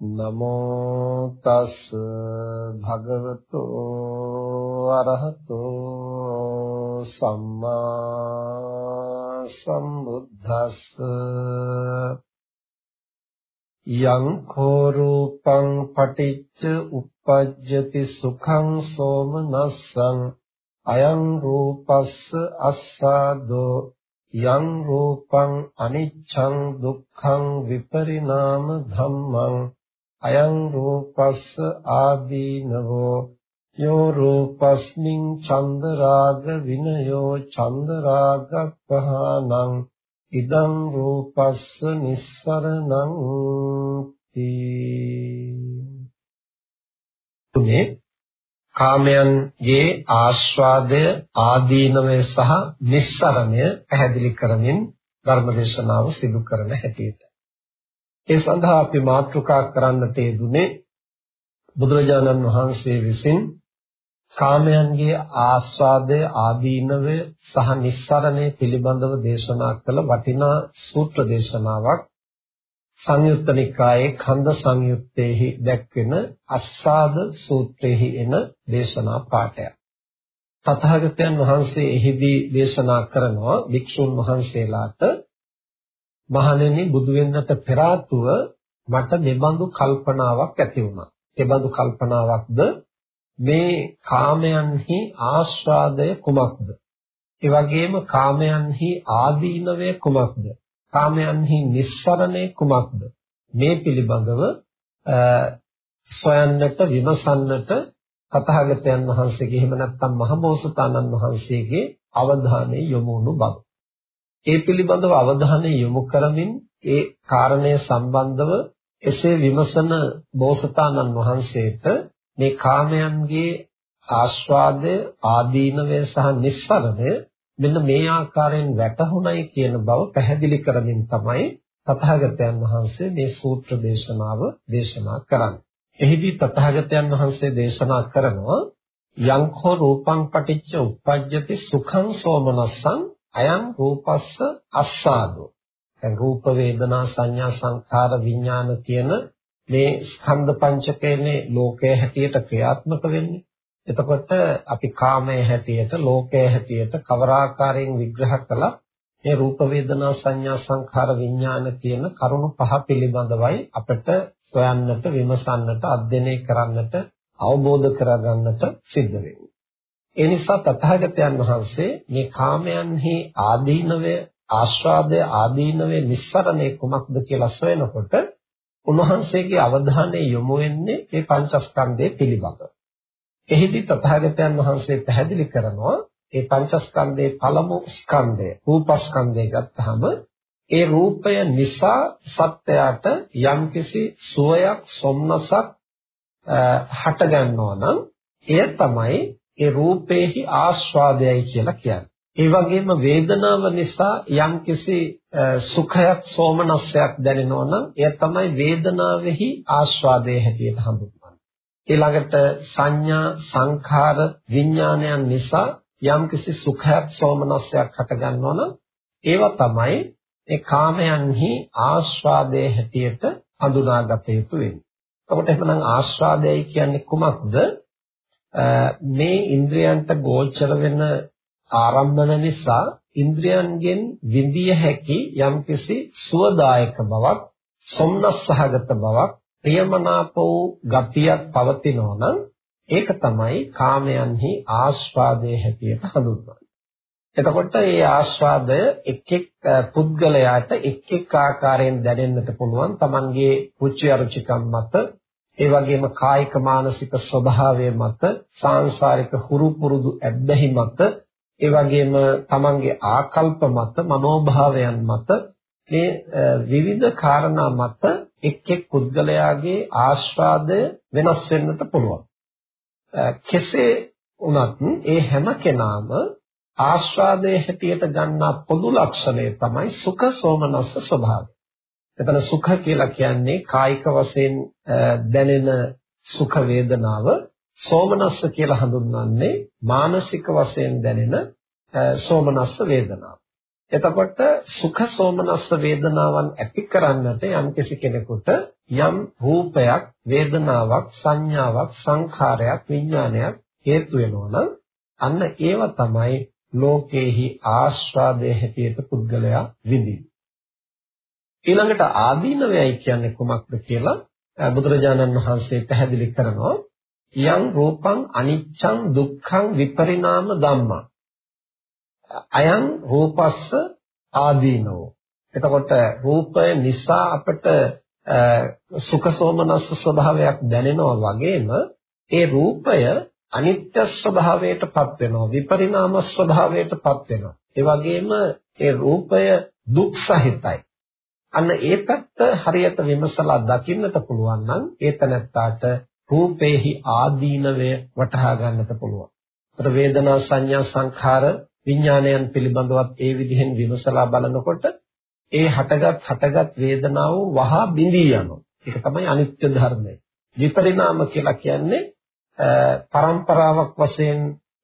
නමෝ තස් භගවතු අරහතෝ සම්මා සම්බුද්දස්ස. යං khෝ රූපං පටිච්ච uppajjati සුඛං සෝමනස්සං අයං රූපස්ස අස්සාදෝ යං රූපං අනිච්ඡං දුක්ඛං විපරිණාම ධම්මං අයං රූපස්ස ආදීනවෝ යෝ රූපස්මින් චන්දරාග විනයෝ චන්දරාගප්පහානං ඉදං රූපස්ස නිස්සරණං තුනේ කාමයන්ගේ ආස්වාදය ආදීනවය සහ නිස්සරණය පැහැදිලි කරමින් ධර්මදේශනාව සිදු කරන හැටියට. ඒ සඳහා අපි මාතෘකා කරන්නට යෙදුනේ බුදුරජාණන් වහන්සේ විසින් කාමයන්ගේ ආස්වාදය ආදීනවය සහ නිස්සරණය පිළිබඳව දේශනා කළ වටිනා සූත්‍ර දේශනාවක් සංයුත්ත නිකායේ khand සංයුත්තේහි දැක්වෙන අස්සාද සූත්‍රයේහි එන දේශනා පාඩයක්. තථාගතයන් වහන්සේ එහිදී දේශනා කරනවා වික්ෂුන් වහන්සේලාට මහණෙනි බුදු වෙන්නට පෙර මට මෙබඳු කල්පනාවක් ඇති වුණා. එබඳු කල්පනාවක්ද මේ කාමයන්හි ආස්වාදය කුමක්ද? ඒ වගේම කාමයන්හි ආදීනවය කුමක්ද? කාමයන්හි නිස්සරණය කුමක්ද? මේ පිළිබඳව සොයන්නට විමසන්නට තථාගතයන් වහන්සේගේ එහෙම නැත්නම් මහබෝසතාණන් වහන්සේගේ අවධානය යොමු වුණු බව. ඒ පිළිබඳව අවධානය යොමු කරමින් ඒ කාරණය සම්බන්ධව එසේ විමසන බෝසතාණන් වහන්සේට මේ කාමයන්ගේ ආස්වාදය ආදීනවය සහ නිස්සරණය මෙන්න මේ ආකාරයෙන් වැටහුණයි කියන බව පැහැදිලි කරමින් තමයි තථාගතයන් වහන්සේ මේ සූත්‍ර දේශනාව දේශනා කරන්නේ. එහිදී තථාගතයන් වහන්සේ දේශනා කරනවා යංඛෝ රූපං පටිච්ච උප්පජ්ජති සුඛං සෝමනස්සං අයං රූපස්ස අස්සාදෝ. දැන් රූප වේදනා සංඥා සංඛාර විඥාන කියන මේ ස්කන්ධ පංචකයනේ ලෝකයේ හැටියට ක්‍රියාත්මක වෙන්නේ. එතකොට අපි කාමයේ හැටියට ලෝකයේ හැටියට කවර ආකාරයෙන් විග්‍රහ කළා මේ රූප වේදනා සංඥා සංඛාර විඥාන කියන කරුණු පහ පිළිබඳවයි අපිට සොයන්නට විමසන්නට අධ්‍යයනය කරන්නට අවබෝධ කරගන්නට සිද්ධ වෙන්නේ. ඒ නිසා තථාගතයන් වහන්සේ මේ කාමයන්හි ආදීනවය ආස්වාදය ආදීනවේ නිස්සරණේ කුමක්ද කියලා සොයනකොට උන්වහන්සේගේ අවධානය යොමු වෙන්නේ මේ පංචස්කන්ධය පිළිබඳ. එහිදී තථාගතයන් වහන්සේ පැහැදිලි කරනවා මේ පංචස්කන්ධයේ පළමු ස්කන්ධය රූපස්කන්ධය ගත්තාම ඒ රූපය නිසා සත්‍යයට යම්කිසි සුවයක් සොම්නසක් හට ගන්නවා නම් එය තමයි ඒ රූපේහි ආස්වාදයයි කියලා කියන්නේ. ඒ වගේම වේදනාව නිසා යම්කිසි සුඛයක් සෝමනස්සයක් දැනෙනවා නම් එය තමයි වේදනාවෙහි ආස්වාදයේ හැටියට හඳුන්වන්නේ. ඊළඟට සංඥා සංඛාර විඥානයන් නිසා යම්කිසි සුඛයක් සෝමනස්සයක් හට ගන්නවා නම් ඒවා තමයි ඒ කාමයන්හි ආස්වාදයේ හැටියට හඳුනාගත යුතු වෙන්නේ. එතකොට එහෙනම් ආස්වාදයයි කියන්නේ කුමක්ද? මේ ඉන්ද්‍රයන්ට ගෝචර වෙන ආරම්භන නිසා ඉන්ද්‍රයන්ගෙන් විඳිය හැකි යම්කිසි සුවදායක බවක් සොම්නස්සහගත බවක් ප්‍රියමනාප වූ ගතියක් පවතිනවා නම් ඒක තමයි කාමයන්හි ආස්වාදයේ හැටියට හඳුන්වන්නේ. එතකොට මේ ආස්වාදය එක් එක් පුද්ගලයාට එක් එක් ආකාරයෙන් දැනෙන්නට පුළුවන්. Tamange රුචි අරුචිකම් මත ඒ වගේම කායික මානසික ස්වභාවය මත සාංශාරික හුරු පුරුදු ඇබ්බැහි මත ඒ වගේම තමන්ගේ ආකල්ප මත මනෝභාවයන් මත මේ විවිධ කාරණා මත එක් එක් පුද්ගලයාගේ ආස්වාදය වෙනස් වෙන්නට පුළුවන්. කෙසේ උනත් ඒ හැම කෙනාම ආස්වාදයේ හැටියට ගන්නා පොදු ලක්ෂණය තමයි සුඛ සෝමනස්ස ස්වභාවය. එතන සුඛ කියලා කියන්නේ කායික වශයෙන් දැනෙන සුඛ වේදනාව සෝමනස්ස කියලා හඳුන්වන්නේ මානසික වශයෙන් දැනෙන සෝමනස්ස වේදනාව. එතකොට සුඛ සෝමනස්ස වේදනාවන් ඇති කරන්නට යම්කිසි කෙනෙකුට යම් රූපයක් වේදනාවක් සංඥාවක් සංඛාරයක් විඥානයක් හේතු වෙනවා නම් අන්න ඒව තමයි ලෝකේහි ආස්වාදයේ හැටියට පුද්ගලයා විඳින්නේ. ඊළඟට ආදීනවයයි කියන්නේ කුමක්ද කියලා බුදුරජාණන් වහන්සේ පැහැදිලි කරනවා. යම් රූපං අනිච්ඡං දුක්ඛං විපරිණාම ධම්මා. අයං රූපස්ස ආදීනෝ. එතකොට රූපය නිසා අපට සුඛසෝමනස්ස ස්වභාවයක් දැනෙනවා වගේම ඒ රූපය අනිත්‍ය ස්වභාවයටපත් වෙනවා විපරිණාම ස්වභාවයටපත් වෙනවා. ඒ වගේම ඒ රූපය දුක් සහිතයි අන්න ඒ පැත්ත හරියට විමසලා දකින්නට පුළුවන් නම් ඒ තැනත්තාට රූපේහි ආදීනවය වටහා ගන්නට පුළුවන්. ඒතර වේදනා සංඥා සංඛාර විඥානයන් පිළිබඳවත් ඒ විදිහෙන් විමසලා බලනකොට ඒ හටගත් හටගත් වේදනාව වහා බිඳී යනවා. ඒක තමයි අනිත්‍ය ධර්මය. විපරිණාම කියලා කියන්නේ පරම්පරාවක් වශයෙන්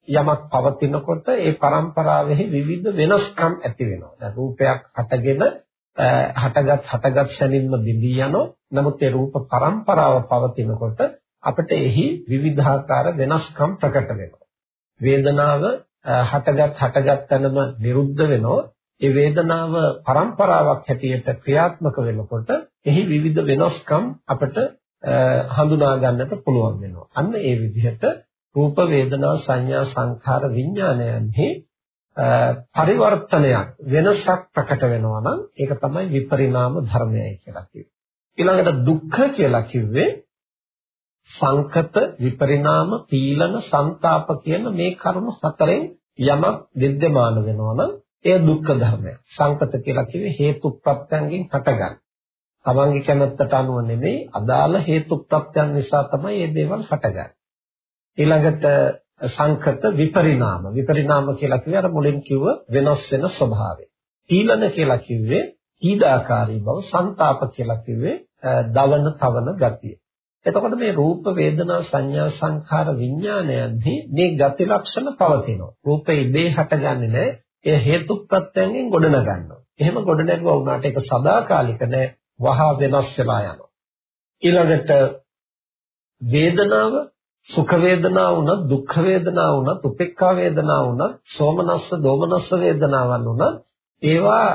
යමක් පවතිනකොට ඒ පරම්පරාවෙහි විවිධ වෙනස්කම් ඇති වෙනවා. දැන් රූපයක් හටගෙන හටගත් හටගත් ශනින්ම බිඳී යනවා. නමුත් ඒ රූප පරම්පරාව පවතිනකොට අපිට එහි විවිධාකාර වෙනස්කම් ප්‍රකට වෙනවා. වේදනාව හටගත් හටගත් තැනම නිරුද්ධ වෙනවා. ඒ වේදනාව පරම්පරාවක් හැටියට ක්‍රියාත්මක වෙනකොට එහි විවිධ වෙනස්කම් අපිට හඳුනා ගන්නට පුළුවන් වෙනවා. අන්න ඒ විදිහට රූප වේදනා සංඥා සංඛාර විඥානයන්හි පරිවර්තනයක් වෙනසක් ප්‍රකට වෙනවා නම් ඒක තමයි විපරිණාම ධර්මයයි කියලා කිව්වේ. ඊළඟට දුක්ඛ කියලා කිව්වේ සංකත විපරිණාම පීලන ਸੰతాප කියන මේ කර්ම හතරෙන් යමක් विद्यमान වෙනවා නම් එය දුක්ඛ ධර්මයක්. සංකත කියලා කිව්වේ හේතු ප්‍රත්‍යයෙන් හටගන්න. තමන්ගේ කැමැත්තට අනුව නෙමෙයි අදාළ හේතු ප්‍රත්‍යයන් නිසා තමයි මේ දේවල් හටගන්නේ. ඊළඟට සංකත විපරිණාම විපරිණාම කියලා කිව්වේ අර මුලින් කිව්ව වෙනස් වෙන ස්වභාවය. පීලන කියලා කිව්වේ ඊදාකාරී බව, ਸੰతాප කියලා කිව්වේ දවන තවන ගතිය. එතකොට මේ රූප වේදනා සංඥා සංඛාර විඥානයන්හි මේ ගති ලක්ෂණ පවතිනවා. රූපේ ඉබේ හටගන්නේ නැහැ. ඒ හේතු ප්‍රත්‍යයෙන් ගොඩනගන්නවා. එහෙම ගොඩනැගුවා වුණාට ඒක සදාකාලික නැහැ. වහා වෙනස් වෙලා යනවා. ඊළඟට වේදනාව සුඛ වේදනා වුණත් දුක්ඛ වේදනා වුණත් උපේක්ඛා වේදනා වුණත් සෝමනස්ස දෝමනස්ස වේදනාවන් වුණත් ඒවා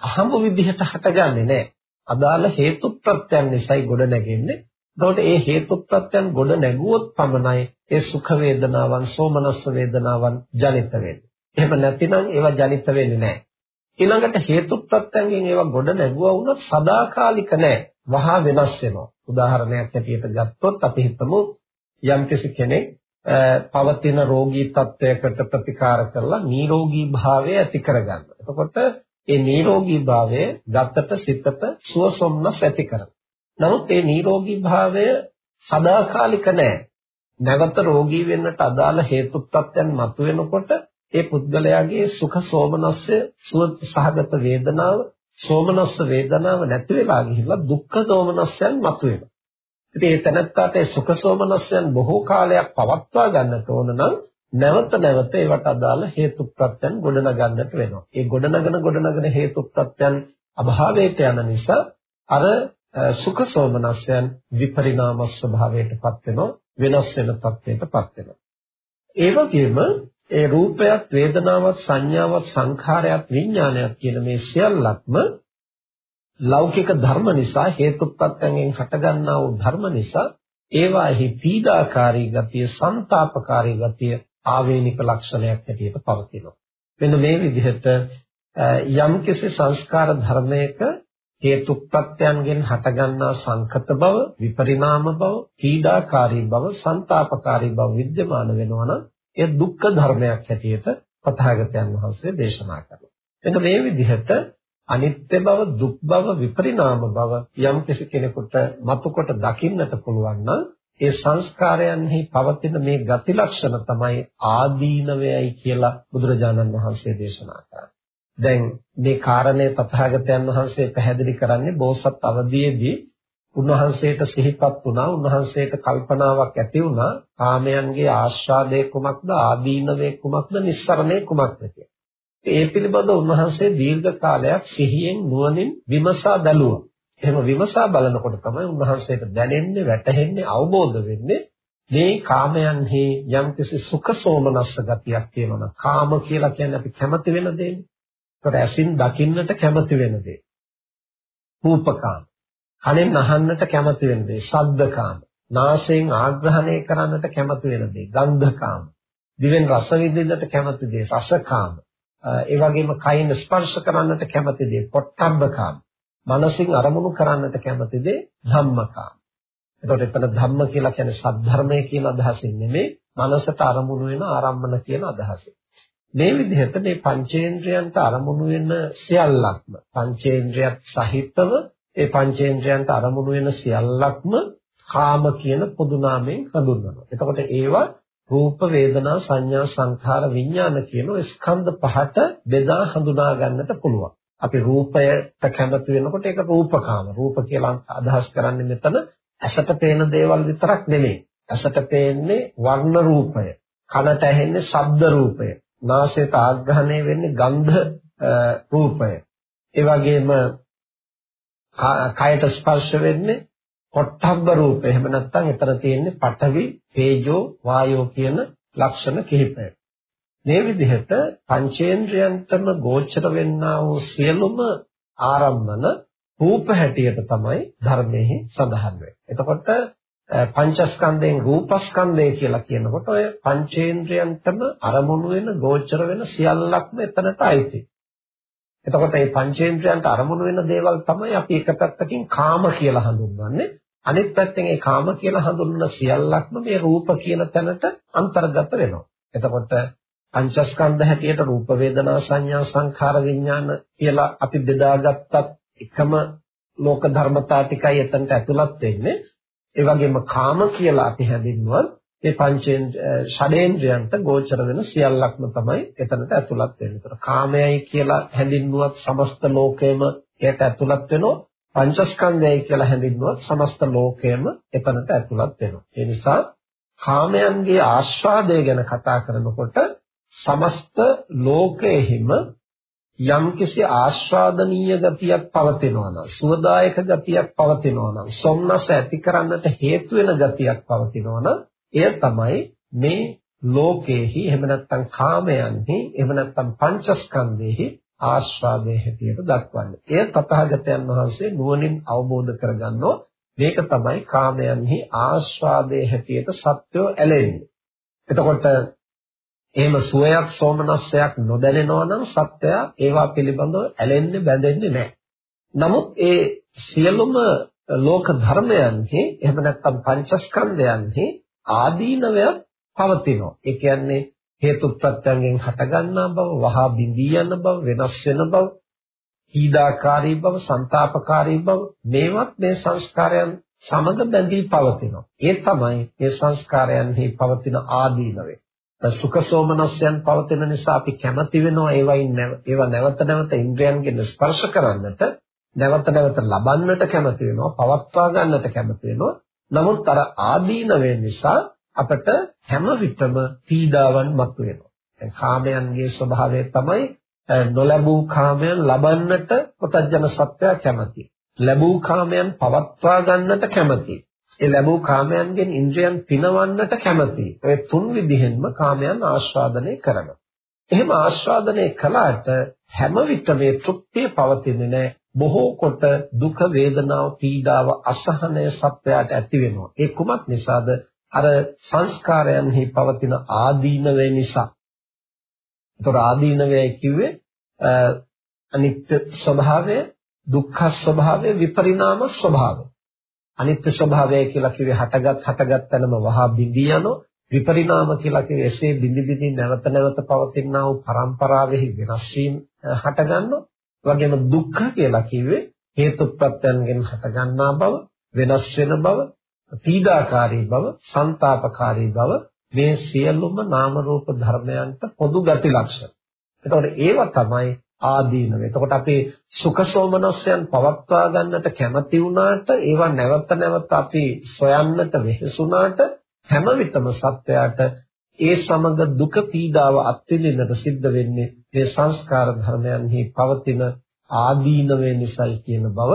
අහඹ විදිහට හටගන්නේ නැහැ. අදාළ හේතු ප්‍රත්‍යයන් නිසායි ගොඩ නැගෙන්නේ. එතකොට ඒ හේතුප්‍රත්‍යයන් ගොඩ නැගුවොත් පමණයි ඒ සුඛ වේදනාවන් සෝමනස්ස වේදනාවන් ජනිත වෙන්නේ. එහෙම නැතිනම් ඒවා ජනිත වෙන්නේ නැහැ. ඊළඟට හේතුප්‍රත්‍යයෙන් ඒවා ගොඩ නැගුවා වුණොත් සදාකාලික නැහැ. වහා වෙනස් වෙනවා. උදාහරණයක් ඇටියට ගත්තොත් අපි හිතමු යම්කිසි කෙනෙක් පවතින රෝගී තත්වයකට ප්‍රතිකාර කරලා නිරෝගී භාවය ඇති කරගන්න. එතකොට ඒ නිරෝගී භාවය ගතට සිතට සුවසොම්නස් ඇති කරනවා. නමුත් මේ නිරෝගී භාවය සදාකාලික නෑ. නැවත රෝගී වෙන්නට අදාළ හේතුප්‍රත්‍යයන් මතුවෙනකොට ඒ පුද්ගලයාගේ සුඛ සෝමනස්ය සුව සහගත වේදනාව සෝමනස්ස වේදනාව නැති වෙලා ගිහිල්ලා දුක්ඛ දෝමනස්යන් මතුවෙනවා. ඉතින් ඒ තැනත්තාට ඒ සුඛ සෝමනස්යන් බොහෝ කාලයක් පවත්වා ගන්නට ඕන නම් නැවත නැවත ඒවට අදාළ හේතුප්‍රත්‍යයන් ගොඩනගන්නට වෙනවා. ඒ ගොඩනගන ගොඩනගන හේතුප්‍රත්‍යයන් අභාවයට යන නිසා අර සුඛ සෝමනස්යන් විපරිණාම ස්වභාවයටපත් වෙනවා වෙනස් වෙන තත්ත්වයටපත් වෙනවා ඒ වගේම ඒ රූපයත් වේදනාවත් සංඥාවත් සංඛාරයත් විඥානයත් කියන මේ සියල්ලක්ම ලෞකික ධර්ම නිසා හේතු ප්‍රත්‍යයෙන් හටගන්නා වූ ධර්ම නිසා ඒවාෙහි පීඩාකාරී ගතිය, ਸੰతాපකාරී ගතිය ආවේනික ලක්ෂණයක් හැටියට පවතිනවා. මෙන්න මේ විදිහට යම් කෙසේ සංස්කාර ධර්මයක හේතු ප්‍රත්‍යයන්ගෙන් හටගන්නා සංකත බව, විපරිණාම බව, පීඩාකාරී බව, ਸੰతాපකාරී බව विद्यमान වෙනවා නම් ඒ දුක්ඛ ධර්මයක් හැටියට පතහාගතයන් වහන්සේ දේශනා කරනවා. එතකොට මේ විදිහට අනිත්‍ය බව, දුක් බව, විපරිණාම බව යම් කෙනෙකුට මතුකොට දකින්නට පුළුවන් නම් ඒ සංස්කාරයන්හි පවතින මේ ගති ලක්ෂණ තමයි ආදීනවයයි කියලා බුදුරජාණන් වහන්සේ දේශනා කරන්නේ. දැන් මේ කාරණේ තථාගතයන් වහන්සේ පැහැදිලි කරන්නේ බෝසත් අවදීයේදී උන්වහන්සේට සිහිපත් වුණා උන්වහන්සේට කල්පනාවක් ඇති වුණා කාමයන්ගේ ආස්වාදයේ කුමක්ද ආදීනවේ කුමක්ද නිස්සරණේ කුමක්ද කියලා. ඒ පිළිබඳව උන්වහන්සේ දීර්ඝ කාලයක් සිහියෙන් නුවණින් විමසා බැලුවා. එහෙම විමසා බලනකොට තමයි උන්වහන්සේට දැනෙන්නේ වැටහෙන්නේ අවබෝධ වෙන්නේ මේ කාමයන්හි යම්කිසි සුඛ සෝමනස්ස ගතියක් තියෙනවා. කාම කියලා කියන්නේ අපි කැමති වෙන දෙන්නේ. ඒකට ඇසින් දකින්නට කැමති වෙන දේ. රූපකාම. කනෙන් අහන්නට කැමති වෙන දේ. ශබ්දකාම. නාසයෙන් ආග්‍රහණය කරන්නට කැමති වෙන දේ. ගන්ධකාම. දිවෙන් රස විඳින්නට කැමති දේ. රසකාම. ඒ වගේම කයින් ස්පර්ශ කරන්නට කැමති දේ. පොට්ටබ්බකාම. මනසින් අරමුණු කරන්නට කැමති දේ ධම්මකාම. එතකොට එතන ධම්ම කියලා කියන්නේ සද්ධර්මය කියන අදහසින් නෙමෙයි මනසට අරමුණු වෙන ආරම්භන කියන අදහසින්. මේ විදිහට මේ පංචේන්ද්‍රයන්ට අරමුණු වෙන සියල්ලක්ම පංචේන්ද්‍රයත් සහිතව ඒ පංචේන්ද්‍රයන්ට අරමුණු වෙන සියල්ලක්ම කාම කියන පොදු නාමයෙන් හඳුන්වනවා. එතකොට ඒවා රූප වේදනා සංඥා සංඛාර විඥාන කියන ස්කන්ධ පහට බෙදා හඳුනා ගන්නට පුළුවන්. අපි රූපයට කැමති වෙනකොට ඒක රූපකාම. රූප කියලා අදහස් කරන්නේ මෙතන ඇසට පේන දේවල් විතරක් නෙමෙයි. ඇසට පේන්නේ වර්ණ රූපය. කනට ඇහෙන්නේ ශබ්ද රූපය. නාසයට ආග්‍රහණය වෙන්නේ ගන්ධ රූපය. ඒ වගේම කයට ස්පර්ශ වෙන්නේ පොට්ටබ්බ රූපය. එහෙම නැත්නම් එතන තියෙන්නේ පඨවි, තේජෝ, වායෝ කියන ලක්ෂණ කිහිපය. මේ විදිහට පංචේන්ද්‍රයන්ටම ගෝචර වෙන්නා වූ සියලුම ආරම්මන රූප හැටියට තමයි ධර්මයේ සඳහන් වෙන්නේ. එතකොට පංචස්කන්ධයෙන් රූපස්කන්ධය කියලා කියනකොට ඔය පංචේන්ද්‍රයන්ටම අරමුණු වෙන ගෝචර වෙන සියල්ලක්ම එතනට අයිති. එතකොට මේ පංචේන්ද්‍රයන්ට අරමුණු වෙන දේවල් තමයි අපි එක පැත්තකින් කාම කියලා හඳුන්වන්නේ. අනිත් පැත්තෙන් ඒ කාම කියලා හඳුන්වන සියල්ලක්ම මේ රූප කියන තැනට අන්තර්ගත වෙනවා. එතකොට පංචස්කන්ධ හැටියට රූප වේදනා සංඥා සංඛාර විඥාන කියලා අපි බෙදාගත්තත් එකම ලෝක ධර්මතා ටිකයි එතනට ඇතුළත් වෙන්නේ. ඒ වගේම කාම කියලා අපි හැඳින්වුවත් මේ පංචේන් ෂඩේන්ද්‍රයන්ට ගෝචර වෙන සියල්ලක්ම තමයි එතනට ඇතුළත් වෙන්නේ. ඒතර කාමයයි කියලා හැඳින්වුවත් සමස්ත ලෝකයම ඒකට ඇතුළත් වෙනවා. පංචස්කන්ධයයි කියලා හැඳින්වුවත් සමස්ත ලෝකයම එතනට ඇතුළත් වෙනවා. ඒ නිසා කාමයන්ගේ ආස්වාදය ගැන කතා කරනකොට සමස්ත ලෝකයෙහිම යම්කිසි ආස්වාදනීය ගතියක් පවතිනවා නම් සුවදායක ගතියක් පවතිනවා නම් සොම්නස ඇති කරන්නට හේතු වෙන ගතියක් පවතිනවා නම් එය තමයි මේ ලෝකේහි එහෙම නැත්නම් කාමයන්හි එහෙම නැත්නම් පංචස්කන්ධෙහි ආස්වාදයේ හැටියට දක්වන්නේ. එය තථාගතයන් වහන්සේ නුවණින් අවබෝධ කරගන්නෝ මේක තමයි කාමයන්හි ආස්වාදයේ හැටියට සත්‍යෝ ඇලෙන්නේ. එතකොට එහෙම සුවයක් සෝමනස්සයක් නොදැනෙනවා නම් සත්‍යය ඒවා පිළිබඳව ඇලෙන්නේ බැඳෙන්නේ නැහැ. නමුත් ඒ සියලුම ලෝක ධර්මයන්හි එහෙම නැත්නම් පංචස්කන්ධයන්හි ආදීනවය පවතිනවා. ඒ කියන්නේ හේතු ප්‍රත්‍යයෙන් හටගන්නා බව, වහා බිඳී යන බව, වෙනස් වෙන බව, ඊදාකාරී බව, ਸੰతాපකාරී බව මේවත් මේ සංස්කාරයන් සමග බැඳී පවතිනවා. ඒ තමයි මේ සංස්කාරයන්හි පවතින ආදීනවය. සුඛ සෝමනස්යන් පවතින නිසා අපි කැමති වෙනවා ඒවයින් ඒවා නැවත නැවත ඉන්ද්‍රයන්ගෙන් ස්පර්ශ කරන්නට නැවත නැවත ලබන්නට කැමති වෙනවා පවත්වා ගන්නට කැමති වෙනවා නමුත් අර ආදීන වෙන නිසා අපට හැම විටම පීඩාවන් මතුවෙනවා දැන් කාමයන්ගේ ස්වභාවය තමයි නොලැබූ කාමයන් ලබන්නට පොතජන සත්‍යය කැමති ලැබූ කාමයන් පවත්වා ගන්නට කැමති ඒ ලැබූ කාමයන්ගෙන් ඉන්ද්‍රයන් පිනවන්නට කැමතියි. ඔය තුන් විදිහෙන්ම කාමයන් ආස්වාදනය කරනවා. එහෙම ආස්වාදනය කළාට හැම විට මේ තෘප්තිය පවතින්නේ නැහැ. බොහෝ කොට දුක වේදනාව පීඩාව අසහනය සත්‍යයට ඇති වෙනවා. ඒ කුමක් නිසාද? අර සංස්කාරයන්හි පවතින ආදීනවේ නිසා. ඒතර ආදීනවයි කිව්වේ අනිත්‍ය ස්වභාවය, දුක්ඛ ස්වභාවය, විපරිණාම ස්වභාවය. අනිත්‍ය ස්වභාවය කියලා කිව්වේ හටගත් හටගත් තැනම වහා බිඳී යනවා. විපරිණාම කියලා කිව්වේ එසේ බිඳි බිඳි නැවත නැවත පවතිනා වූ පරම්පරාවෙහි වෙනස් වීම හටගන්නවා. වගේම දුක්ඛ කියලා කිව්වේ හේතු ප්‍රත්‍යයන්ගෙන් හටගන්නා බව, වෙනස් වෙන බව, පීඩාකාරී බව, ਸੰతాපකාරී බව මේ සියලුම නාම රූප ධර්මයන්ට පොදු ගති ලක්ෂණ. එතකොට ඒවා තමයි ආදීනව. එතකොට අපි සුඛ සෝමනස්යන් පවත්වා ගන්නට කැමති වුණාට ඒවා නැවත නැවත අපි සොයන්නට වෙහෙසුණාට හැම විටම සත්වයාට ඒ සමග දුක පීඩාව අත්විඳින්නට සිද්ධ වෙන්නේ මේ සංස්කාර ධර්මයන්හි පවතින ආදීනවේ නිසයි කියන බව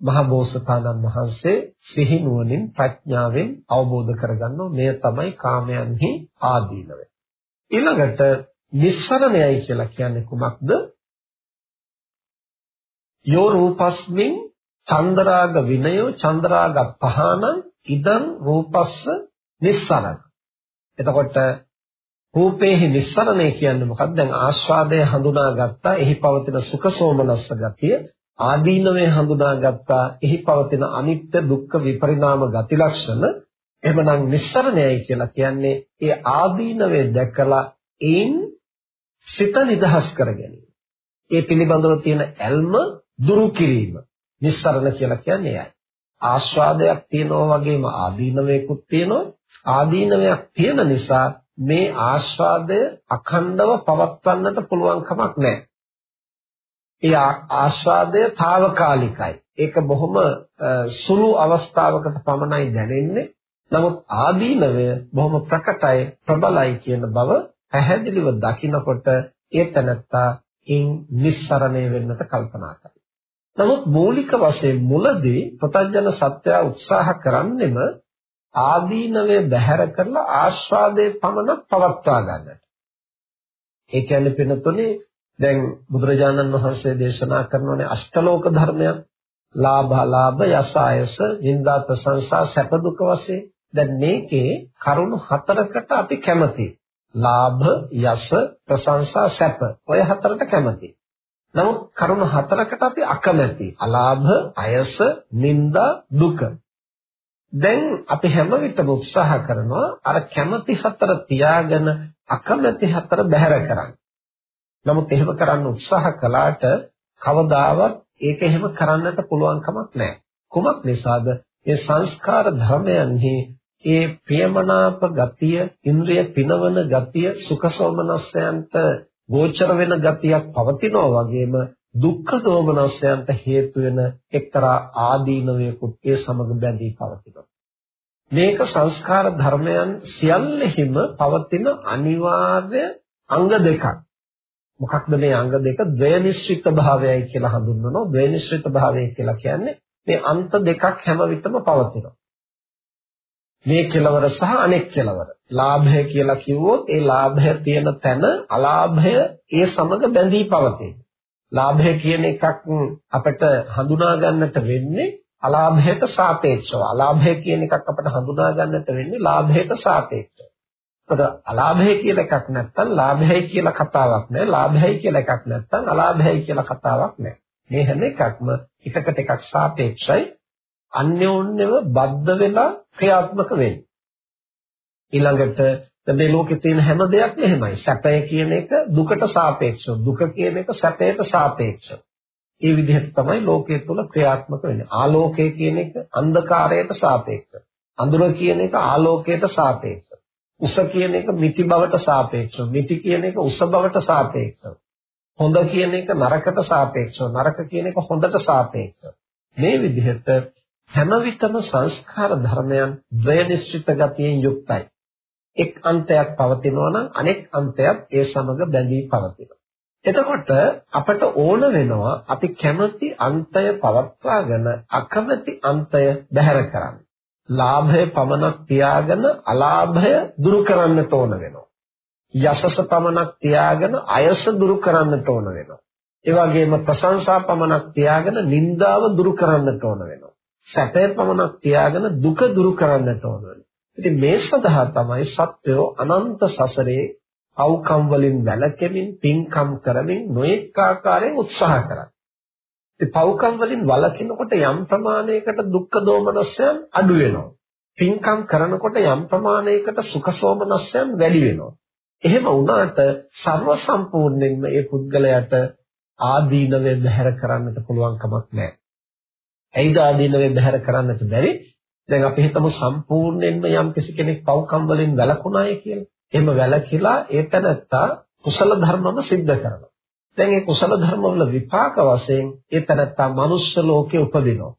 මහ බෝසතාණන් වහන්සේ සිහි නුවණින් ප්‍රඥාවෙන් අවබෝධ කරගන්නවා. මෙය තමයි කාමයන්හි ආදීනවය. ඊළඟට නිස්සරණයයි කියලා කියන්නේ කුමක්ද? යෝ රූපස්මින් චන්දරාග විනයෝ චන්දරාග පහන ඉදං රූපස්ස නිස්සරණ. එතකොට රූපේහි නිස්සරණය කියන්නේ මොකක්ද දැන් ආස්වාදය හඳුනාගත්තා එහි පවතින සුඛ සෝමනස්ස ගතිය ආදීනවේ හඳුනාගත්තා එහි පවතින අනිත්‍ය දුක්ඛ විපරිණාම ගති ලක්ෂණ එහෙමනම් නිස්සරණයයි කියලා කියන්නේ ඒ ආදීනවේ දැකලා ඒන් සිත නිදහස් කර ගැනීම. ඒ පිළිබඳව තියෙන ඇල්ම දුරු කිරීම. නිස්සරණ කියලා කියන්නේ එයයි. ආස්වාදයක් තියෙනවා වගේම ආදීනවයකුත් තියෙනවා. ආදීනවයක් තියෙන නිසා මේ ආස්වාදය අඛණ්ඩව පවත්වන්නට පුළුවන් කමක් නැහැ. ඒ ආස්වාදය తాවකාලිකයි. ඒක බොහොම සුළු අවස්ථාවකට පමණයි දැනෙන්නේ. නමුත් ආදීනවය බොහොම ප්‍රකටයි ප්‍රබලයි කියන බව පැහැදිලිව දකිනකොට ඒ තනත්තා ඉන් නිස්සරණය වෙන්නට කල්පනා කරනවා. නමුත් මූලික වශයෙන් මුලදී ප්‍රතඥ සත්‍යය උත්සාහ කරන්නෙම ආදීනවේ බැහැර කරලා ආස්වාදයේ පමණක් පවත්වා ගන්නට. ඒ කියන්නේ පිනතුනේ දැන් බුදුරජාණන් වහන්සේ දේශනා කරනෝනේ අෂ්ටලෝක ධර්මයන් ලාභ ලාභ යස අයස නිന്ദා ප්‍රශංසා සැප දුක වශයෙන්. දැන් මේකේ කරුණු හතරකට අපි කැමති. ලාභ යස ප්‍රශංසා සැප. ඔය හතරට කැමති. නමුත් කරුණු හතරකට අපි අකමැති. අලාභ අයස නිന്ദා දුක. දැන් අපි හැම විටම උත්සාහ කරනවා අර කැමැති හතර තියාගෙන අකමැති හතර බැහැර කරන්න. නමුත් එහෙම කරන්න උත්සාහ කළාට කවදාවත් ඒක එහෙම කරන්නට පුළුවන් කමක් නැහැ. කුමක් නිසාද? මේ සංස්කාර ධර්මයන්හි ඒ ප්‍රියමනාප ගතිය, ඉන්ද්‍රිය පිනවන ගතිය, සුඛසෝමනස්යන්ට ගෝචර වෙන ගතියක් පවතිනවා වගේම දුක්ඛ දෝමනස්යන්ට හේතු වෙන එක්තරා ආදීනවයකුත් ඒ සමග බැඳී පවතිනවා. මේක සංස්කාර ධර්මයන් සියල්ලෙහිම පවතින අනිවාර්ය අංග දෙකක්. මොකක්ද මේ අංග දෙක? ද්වේනිශ්චිත භාවයයි කියලා හඳුන්වනවා. ද්වේනිශ්චිත භාවය කියලා කියන්නේ මේ අන්ත දෙකක් හැම විටම පවතිනවා. මේ කෙලවර සහ අනෙක් කෙලවර. ලාභය කියලා කිව්වොත් ඒ ලාභය තියෙන තැන අලාභය ඒ සමග බැඳී පවතී. ලාභය කියන එකක් අපිට හඳුනා ගන්නට වෙන්නේ අලාභයට සාපේක්ෂව. අලාභය කියන එකක් අපිට හඳුනා ගන්නට වෙන්නේ ලාභයට සාපේක්ෂව. ඒකට අලාභය කියලා එකක් නැත්නම් ලාභයයි කියලා කතාවක් නැහැ. ලාභයයි කියලා එකක් නැත්නම් අලාභයයි කියලා කතාවක් නැහැ. මේ හැම එකක්ම එකකට එකක් සාපේක්ෂයි. අන්‍යෝන්‍යව බද්ධ වෙලා ක්‍රියාත්මක වෙන්නේ. ඊළඟට මේ ලෝකේ තියෙන හැම දෙයක්ම එහෙමයි. සැපය කියන එක දුකට සාපේක්ෂව, දුක කියන එක සැපයට සාපේක්ෂව. ඒ විදිහට තමයි ලෝකයේ තුල ක්‍රියාත්මක වෙන්නේ. ආලෝකය කියන එක අන්ධකාරයට සාපේක්ෂව. අඳුර කියන එක ආලෝකයට සාපේක්ෂව. උස කියන එක මිටි බවට සාපේක්ෂව. මිටි කියන එක උස බවට සාපේක්ෂව. හොඳ කියන එක නරකට සාපේක්ෂව. නරක කියන එක හොඳට සාපේක්ෂව. මේ විදිහට හැම විටම සංස්කාර ධර්මයන් ද්වය නිශ්චිත ගතියෙන් යුක්තයි. එක් අන්තයක් පවතිනවා නම් අනෙක් අන්තයක් ඒ සමග බැඳී පවතිනවා. එතකොට අපට ඕන වෙනවා අපි කැමති අන්තය පවත්වාගෙන අකමැති අන්තය බැහැර කරන්න. ලාභය පමණක් තියාගෙන අලාභය දුරු කරන්නට ඕන වෙනවා. යසස පමණක් තියාගෙන අයස දුරු කරන්නට ඕන වෙනවා. ඒ වගේම ප්‍රශංසා පමණක් තියාගෙන නිന്ദාව දුරු කරන්නට ඕන වෙනවා. සැපය පමණක් තියාගෙන දුක දුරු කරන්නට ඕන වෙනවා. ඉතින් මේ සඳහා තමයි සත්වෝ අනන්ත සසරේ අවකම් වලින් වැළකෙමින් පින්කම් කරමින් නොඑක ආකාරයෙන් උත්සාහ කරන්නේ. ඉතින් පව්කම් වලින් වළකිනකොට යම් ප්‍රමාණයකට දුක්ඛ දෝමනස්යන් අඩු වෙනවා. පින්කම් කරනකොට යම් ප්‍රමාණයකට සුඛ සෝමනස්යන් වැඩි වෙනවා. එහෙම වුණාට ਸਰව සම්පූර්ණයෙන්ම ඒ පුද්ගලයාට ආදීනවේ බැහැර කරන්නට පුළුවන් කමක් නැහැ. ඇයිද ආදීනවේ බැහැර කරන්නට බැරි? දැන් අපි හිතමු සම්පූර්ණයෙන්ම යම් කිසි කෙනෙක් පව්කම් වලින් වැළකුණාය කියලා. එහෙම වැළකීලා ඒ තැනත්තා කුසල ධර්මම સિદ્ધ කරනවා. දැන් මේ කුසල ධර්මවල විපාක වශයෙන් ඒ තැනත්තා මනුස්ස ලෝකේ උපදිනවා.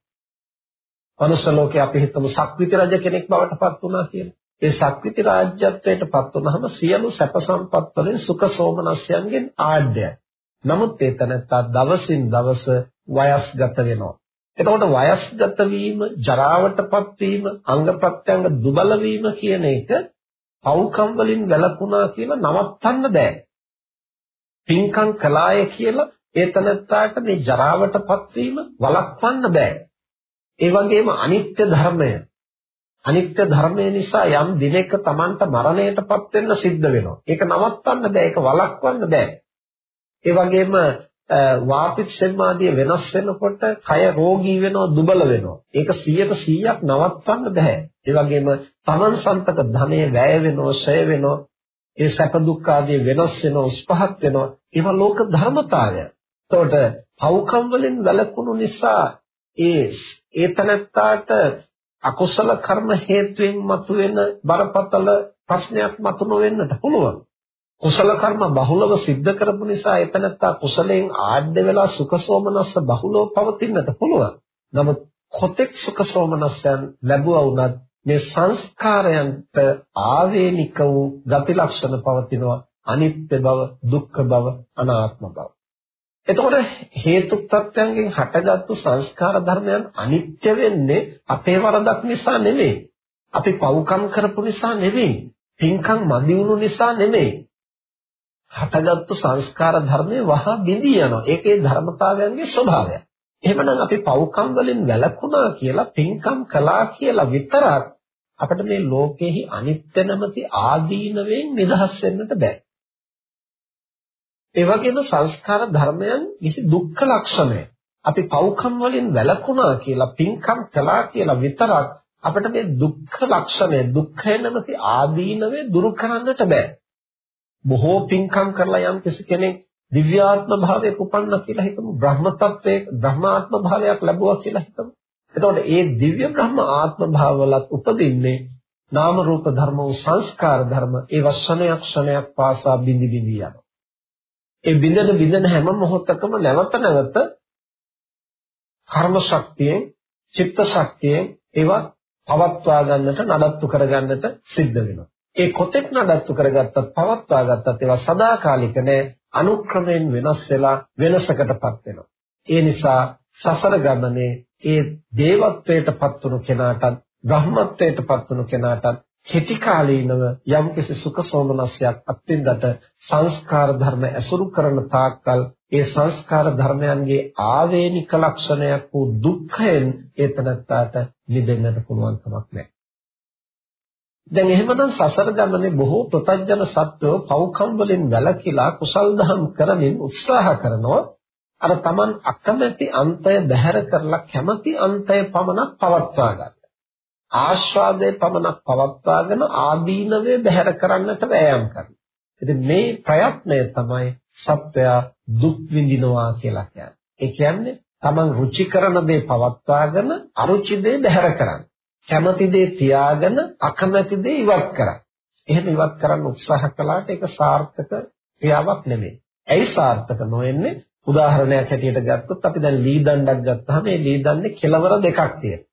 මනුස්ස ලෝකේ අපි හිතමු සක්විති රජ කෙනෙක් බවට පත් වුණා කියලා. ඒ සක්විති රාජ්‍යත්වයට පත් වුණාම සියලු සැප සම්පත් වලින් සුඛ සෝමනස්යන්ගෙන් ආඩ්‍යයි. නමුත් ඒ තැනත්තා දවසින් දවස වයස්ගත වෙනවා. එතකොට වයස්ගත වීම, ජරාවටපත් වීම, අංග ප්‍රත්‍යංග දුබල වීම කියන එක පව්කම් වලින් වැළකුණා කියලා නවත්තන්න බෑ. පින්කම් කළාය කියලා ඒ තනත්තාට මේ ජරාවටපත් වීම වළක්වන්න බෑ. ඒ වගේම අනිත්‍ය ධර්මය අනිත්‍ය ධර්මය නිසා යම් දිනයක Tamanට මරණයටපත් වෙන්න සිද්ධ වෙනවා. ඒක නවත්තන්න බෑ. ඒක වළක්වන්න බෑ. ඒ වගේම වාපිච්චෙම්මාදී වෙනස් වෙනකොට කය රෝගී වෙනවා දුබල වෙනවා. ඒක 100%ක් නවත්තන්න බෑ. ඒ වගේම තමන් සන්තක ධනය වැය වෙනවා, ෂය වෙනවා. ඒ සැප දුක් ආදී වෙනස් වෙනවා, උස්පහත් වෙනවා. ඒවා ලෝක ධර්මතාවය. එතකොට පෞකම් වලින් වැළකුණු නිසා ඒ ඒතනත්තාට අකුසල කර්ම හේතුවෙන් මතුවෙන බරපතල ප්‍රශ්නයක් මතු නොවෙන්නට පුළුවන්. කුසල කර්ම බහුලව සිද්ධ කරපු නිසා එතනත්තා කුසලයෙන් ආඩ්‍ය වෙලා සුඛසෝමනස්ස බහුලව පවතින්නට පුළුවන්. නමුත් කොතෙක් සුඛසෝමනස්සයන් ලැබුවා වුණත් මේ සංස්කාරයන්ට ආවේනික වූ ගති ලක්ෂණ පවතිනවා අනිත්‍ය බව, දුක්ඛ බව, අනාත්ම බව. එතකොට හේතු ප්‍රත්‍යයෙන් හටගත්තු සංස්කාර ධර්මයන් අනිත්‍ය වෙන්නේ අපේ වරදක් නිසා නෙමෙයි. අපි පව්කම් කරපු නිසා නෙමෙයි. පින්කම් මදි වුණු නිසා නෙමෙයි. හටගත්තු සංස්කාර ධර්මයේ වහා බිඳී යනවා. ඒකේ ධර්මතාවයන්ගේ ස්වභාවය. එහෙමනම් අපි පව්කම් වලින් වැළකුණා කියලා පින්කම් කළා කියලා විතරක් අපිට මේ ලෝකෙහි අනිත්‍ය නැමැති ආදීනවෙන් නිදහස් වෙන්නට බෑ. ඒ වගේම සංස්කාර ධර්මයන් කිසි දුක්ඛ ලක්ෂණය. අපි පව්කම් වලින් වැළකුණා කියලා පින්කම් කළා කියලා විතරක් අපිට මේ දුක්ඛ ලක්ෂණය දුක්ඛය නැමැති ආදීනවේ දුරු කරන්නට බෑ. බොහෝ පින්කම් කරලා යම් කෙනෙක් දිව්‍යාත්ම භාවයක උපන්න කියලා හිතමු. බ්‍රහ්ම තත්වයක බ්‍රහ්මාත්ම භාවයක් ලැබුවා කියලා හිතමු. එතකොට ඒ දිව්‍ය බ්‍රහ්ම ආත්ම භාවවලත් උපදින්නේ නාම රූප ධර්ම වූ සංස්කාර ධර්ම. ඒ වස්සනයක් ක්ෂණයක් පාසා බිඳි බිඳි යනවා. ඒ බිඳන බිඳන හැම මොහොතකම නැවත නැවත කර්ම ශක්තියෙන් චිත්ත ශක්තියෙන් ඒවා පවත්වා ගන්නට නඩත්තු කර ගන්නට සිද්ධ වෙනවා. ඒ කොතෙක් නඩත්තු කරගත්තත් පවත්වා ගත්තත් ඒවා සදාකාලික නෑ අනුක්‍රමයෙන් වෙනස් වෙලා වෙනසකටපත් වෙනවා. ඒ නිසා සසර ගමනේ ඒ දේවත්වයටපත් වුණු කෙනාටත් බ්‍රහ්මත්වයටපත් වුණු කෙනාටත් කෙටි කාලීනව යම්කිසි සුඛ සෝමනස්යක් අත්විඳට සංස්කාර ධර්ම ඇසුරු කරන තාක්කල් ඒ සංස්කාර ධර්මයන්ගේ ආවේනික ලක්ෂණයක් වූ දුක්ඛයෙන් ඒතනත්තාට නිදෙන්නට පුළුවන් කමක් නැහැ. දැන් එහෙමනම් සසර ගමනේ බොහෝ ප්‍රත්‍යජන සත්වෝ පෞකම් වලින් වැළකීලා කුසල් දහම් කරමින් උත්සාහ කරනවා අර Taman අකමැති අන්තය බැහැර කරලා කැමැති අන්තය පමණක් පවත්වා ගන්න. ආස්වාදයේ පමණක් පවත්වාගෙන ආදීනවේ බැහැර කරන්නට වෑයම් කරනවා. ඉතින් මේ ප්‍රයත්නය තමයි සත්වයා දුක් විඳිනවා කියලා කියන්නේ. ඒ කියන්නේ Taman රුචි කරන දේ පවත්වාගෙන අරුචි දේ බැහැර කරන්නේ. කැමති දේ තියාගෙන අකමැති දේ ඉවත් කරා. එහෙම ඉවත් කරන්න උත්සාහ කළාට ඒක සාර්ථක ක්‍රියාවක් නෙමෙයි. ඇයි සාර්ථක නොවෙන්නේ? උදාහරණයක් හැටියට ගත්තොත් අපි දැන් ලී දණ්ඩක් ගත්තාම මේ ලී දණ්ඩේ කෙලවර දෙකක් තියෙනවා.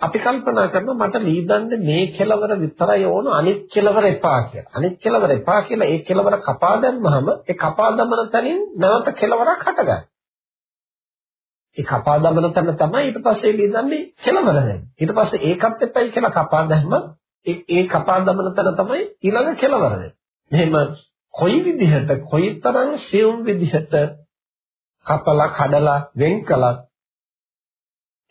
අපි කල්පනා කරනවා මට ලී දණ්ඩේ මේ කෙලවර විතරයි ඕන අනිත් කෙලවර එපා කියලා. අනිත් කෙලවර එපා කියලා ඒ කෙලවර කපා දැම්මහම ඒ කපා දමන තැනින් නැවත කෙලවරක් හටගන්නවා. ඒ කපා දමන තැන තමයි ඊට පස්සේ ලියන්නේ කෙලවර දැන්. ඊට පස්සේ ඒකත් එපයි කියලා කපා දැම්මත් ඒ කපා දමන තැන තමයි ඊළඟ කෙලවර දැන්. මෙහෙම කොයි විදිහට කොයිතරම් සියුම් විදිහට කපලා කඩලා වෙන් කළත්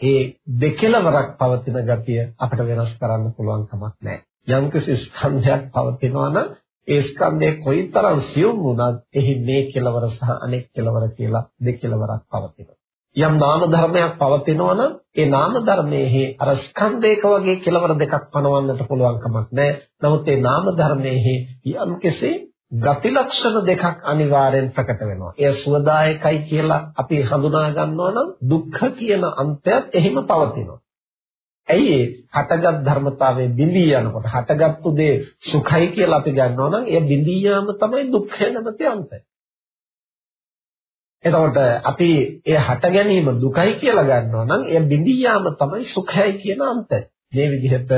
ඒ දෙකලවරක් පවතින ගතිය අපිට වෙනස් කරන්න පුළුවන් කමක් නැහැ. යම්කිසි ස්කන්ධයක් පවතිනවා නම් ඒ ස්කන්ධයේ කොයිතරම් සියුම් වුණත් එහි මේ කෙලවර සහ අනෙක් කෙලවර කියලා දෙකලවරක් පවතිනවා. යම් නාම ධර්මයක් පවතිනවා නම් ඒ නාම ධර්මයේ අර ස්කන්ධයක වගේ කෙලවර දෙකක් පනවන්නට පුළුවන් කමක් නැහැ. නමුත් ඒ නාම ධර්මයේ යම් කෙසේ ගති ලක්ෂණ දෙකක් අනිවාර්යෙන් ප්‍රකට වෙනවා. එය සුවදායකයි කියලා අපි හඳුනා ගන්නවා නම් දුක්ඛ කියන අන්තයත් එහිම පවතිනවා. ඇයි ඒ හටගත් ධර්මතාවයේ බිඳී යනකොට හටගත්තු දේ සුඛයි කියලා අපි ගන්නවා නම් ඒ බිඳී යාම තමයි දුක්ඛය නැමැති අන්තය. එතකොට අපි ඒ හට ගැනීම දුකයි කියලා ගන්නවා නම් ඒ බිඳී යාම තමයි සුඛයි කියන අන්තය. මේ විදිහට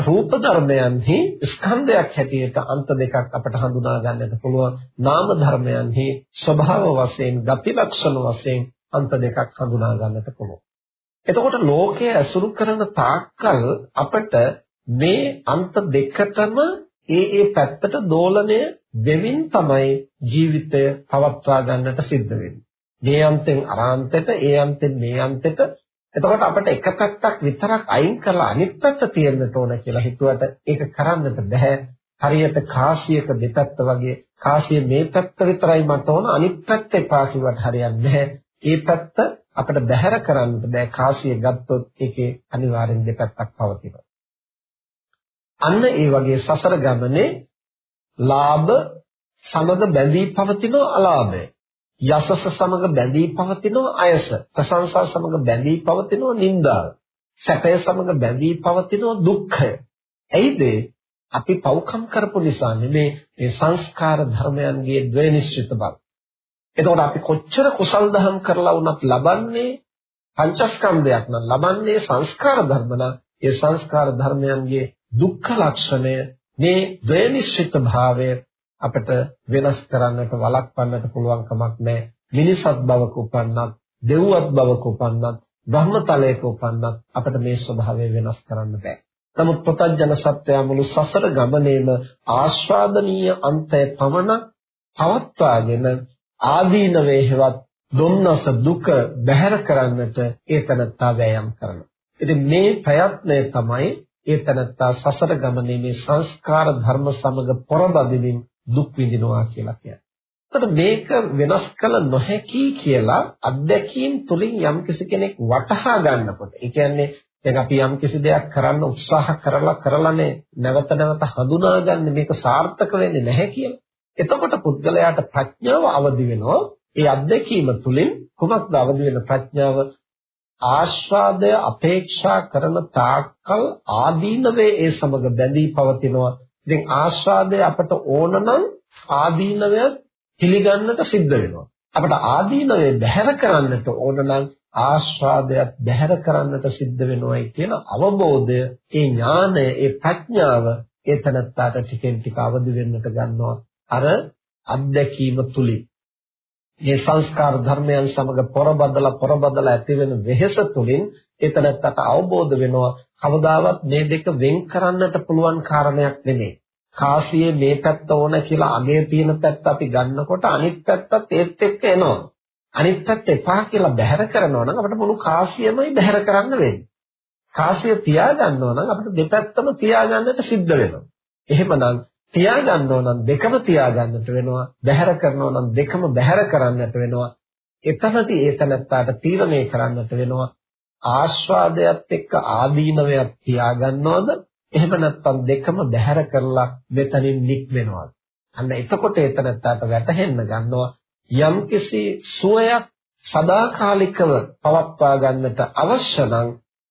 රූප ධර්මයන්හි ස්කන්ධයක් හැටියට අන්ත දෙකක් අපට හඳුනා ගන්නට පුළුවන්. නාම ධර්මයන්හි ස්වභාව වශයෙන්, ගති ලක්ෂණ වශයෙන් අන්ත දෙකක් හඳුනා ගන්නට පුළුවන්. එතකොට ලෝකයේ ඇසුරු කරන තාක්කල් අපට මේ අන්ත දෙකටම ඒ ඒ පැත්තට දෝලණය වෙමින් තමයි ජීවිතය පවත්වා ගන්නට සිද්ධ වෙන්නේ. මේ අන්තෙන් අරාන්තයට, ඒ අන්තෙන් මේ අන්තයට. එතකොට අපිට එක පැත්තක් විතරක් අයින් කරලා අනිත් පැත්ත තියෙන්නට ඕන කියලා හිතුවට ඒක කරන්නට බෑ. හරියට කාසියක දෙපැත්ත වගේ කාසිය මේ පැත්ත විතරයි මට ඕන අනිත් පැත්ත එපා කිව්වට හරියන්නේ නැහැ. ඒ පැත්ත අපිට බැහැර කරන්නට බෑ කාසිය ගත්තොත් ඒකේ අනිවාර්යෙන් දෙපැත්තක් පවතිනවා. අන්න ඒ වගේ සසර ගමනේ ලාභ සමග බැඳී පවතින අලාභය. යසස සමග බැඳී පවතින අයස. ප්‍රශංසා සමග බැඳී පවතින නිന്ദාව. සැපය සමග බැඳී පවතින දුක්ඛය. ඇයිද අපි පව්කම් කරපු නිසා නෙමේ මේ සංස්කාර ධර්මයන්ගේ ද්වේනිශ්චිත බව. එතකොට අපි කොච්චර කුසල් දහම් කරලා වුණත් ලබන්නේ පංචස්කන්ධයක් නම් ලබන්නේ සංස්කාර ධර්ම නම් ඒ සංස්කාර ධර්මයන්ගේ දුක්ඛ ලක්ෂණය මේ ද්වේනිශ්චිත භාවය අපිට වෙනස් කරන්නට වළක්වන්නට පුළුවන් කමක් නැහැ. මිනිසත් බවක උපන්නත්, දෙව්වත් බවක උපන්නත්, බ්‍රහ්මතලයක උපන්නත් අපිට මේ ස්වභාවය වෙනස් කරන්න බෑ. නමුත් ප්‍රත්‍යජන සත්‍යය මුළු සසර ගමනේම ආස්වාදනීය අන්තය පමණ පවත්වාගෙන ආදීනවේ හෙවත් දුන්නස දුක බැහැර කරන්නට ඒ තනත්තා වෑයම් කරනවා. ඉතින් මේ ප්‍රයත්නය තමයි ඒ තනත්තා සසර ගමනේ මේ සංස්කාර ධර්ම සමග පොරබදිමින් දුක් විඳිනවා කියලා කියන්නේ. එතකොට මේක වෙනස් කළ නොහැකි කියලා අත්දැකීම් තුලින් යම්කිසි කෙනෙක් වටහා ගන්නකොට ඒ කියන්නේ දැන් අපි යම්කිසි දෙයක් කරන්න උත්සාහ කරලා කරලානේ නැවත නැවත හඳුනාගන්නේ මේක සාර්ථක වෙන්නේ නැහැ කියලා. එතකොට පුද්ගලයාට ප්‍රඥාව අවදි වෙනවා. ඒ අත්දැකීම තුලින් කුමක්ද අවදි වෙන ප්‍රඥාව? ආස්වාදය අපේක්ෂා කරන තාක්කල් ආදීනවේ ඒ සමග බැඳී පවතිනවා. ඉතින් ආස්වාදය අපට ඕන නම් ආදීනවය පිළිගන්නට සිද්ධ වෙනවා. අපට ආදීනවේ බැහැර කරන්නට ඕන නම් ආස්වාදයක් බැහැර කරන්නට සිද්ධ වෙනවායි කියන අවබෝධය, ඒ ඥානය, ඒ ප්‍රඥාව ඒතනත්තාට ටිකෙන් ටික අවදි වෙන්නට ගන්නවා. අර අත්දැකීම තුලින් මේ සංස්කාර ධර්මයන් සමග පොරබදලා පොරබදලා ඇති වෙන වෙහෙස තුලින් එතනත්තට අවබෝධ වෙනවා කවදාවත් මේ දෙක වෙන් කරන්නට පුළුවන් කාරණයක් නෙමෙයි. කාසියේ මේ පැත්ත ඕන කියලා අගේ තියෙන පැත්ත අපි ගන්නකොට අනිත් පැත්තත් ඒත් එක්ක එනවා. අනිත් පැත්ත එපා කියලා බැහැර කරනවා නම් අපිට මුළු කාසියමයි බැහැර කරන්න වෙන්නේ. කාසිය තියාගන්නවා නම් අපිට දෙපැත්තම තියාගන්නට සිද්ධ වෙනවා. එහෙමනම් තියාගන්නව නම් දෙකම තියාගන්නට වෙනවා. බැහැර කරනවා නම් දෙකම බැහැර කරන්නට වෙනවා. එතනදී ඒ තනත්තාට තීරණය කරන්නට වෙනවා. ආස්වාදයට එක්ක ආදීනවයක් තියාගන්නවද? එහෙම නැත්නම් දෙකම බැහැර කරලා මෙතනින් නික්මෙනවද? අන්න එතකොට ඒ තනත්තාට වැටහෙන්න ගන්නවා. යම්කිසි සුවයක් සදාකාලිකව පවත්වා ගන්නට අවශ්‍ය නම්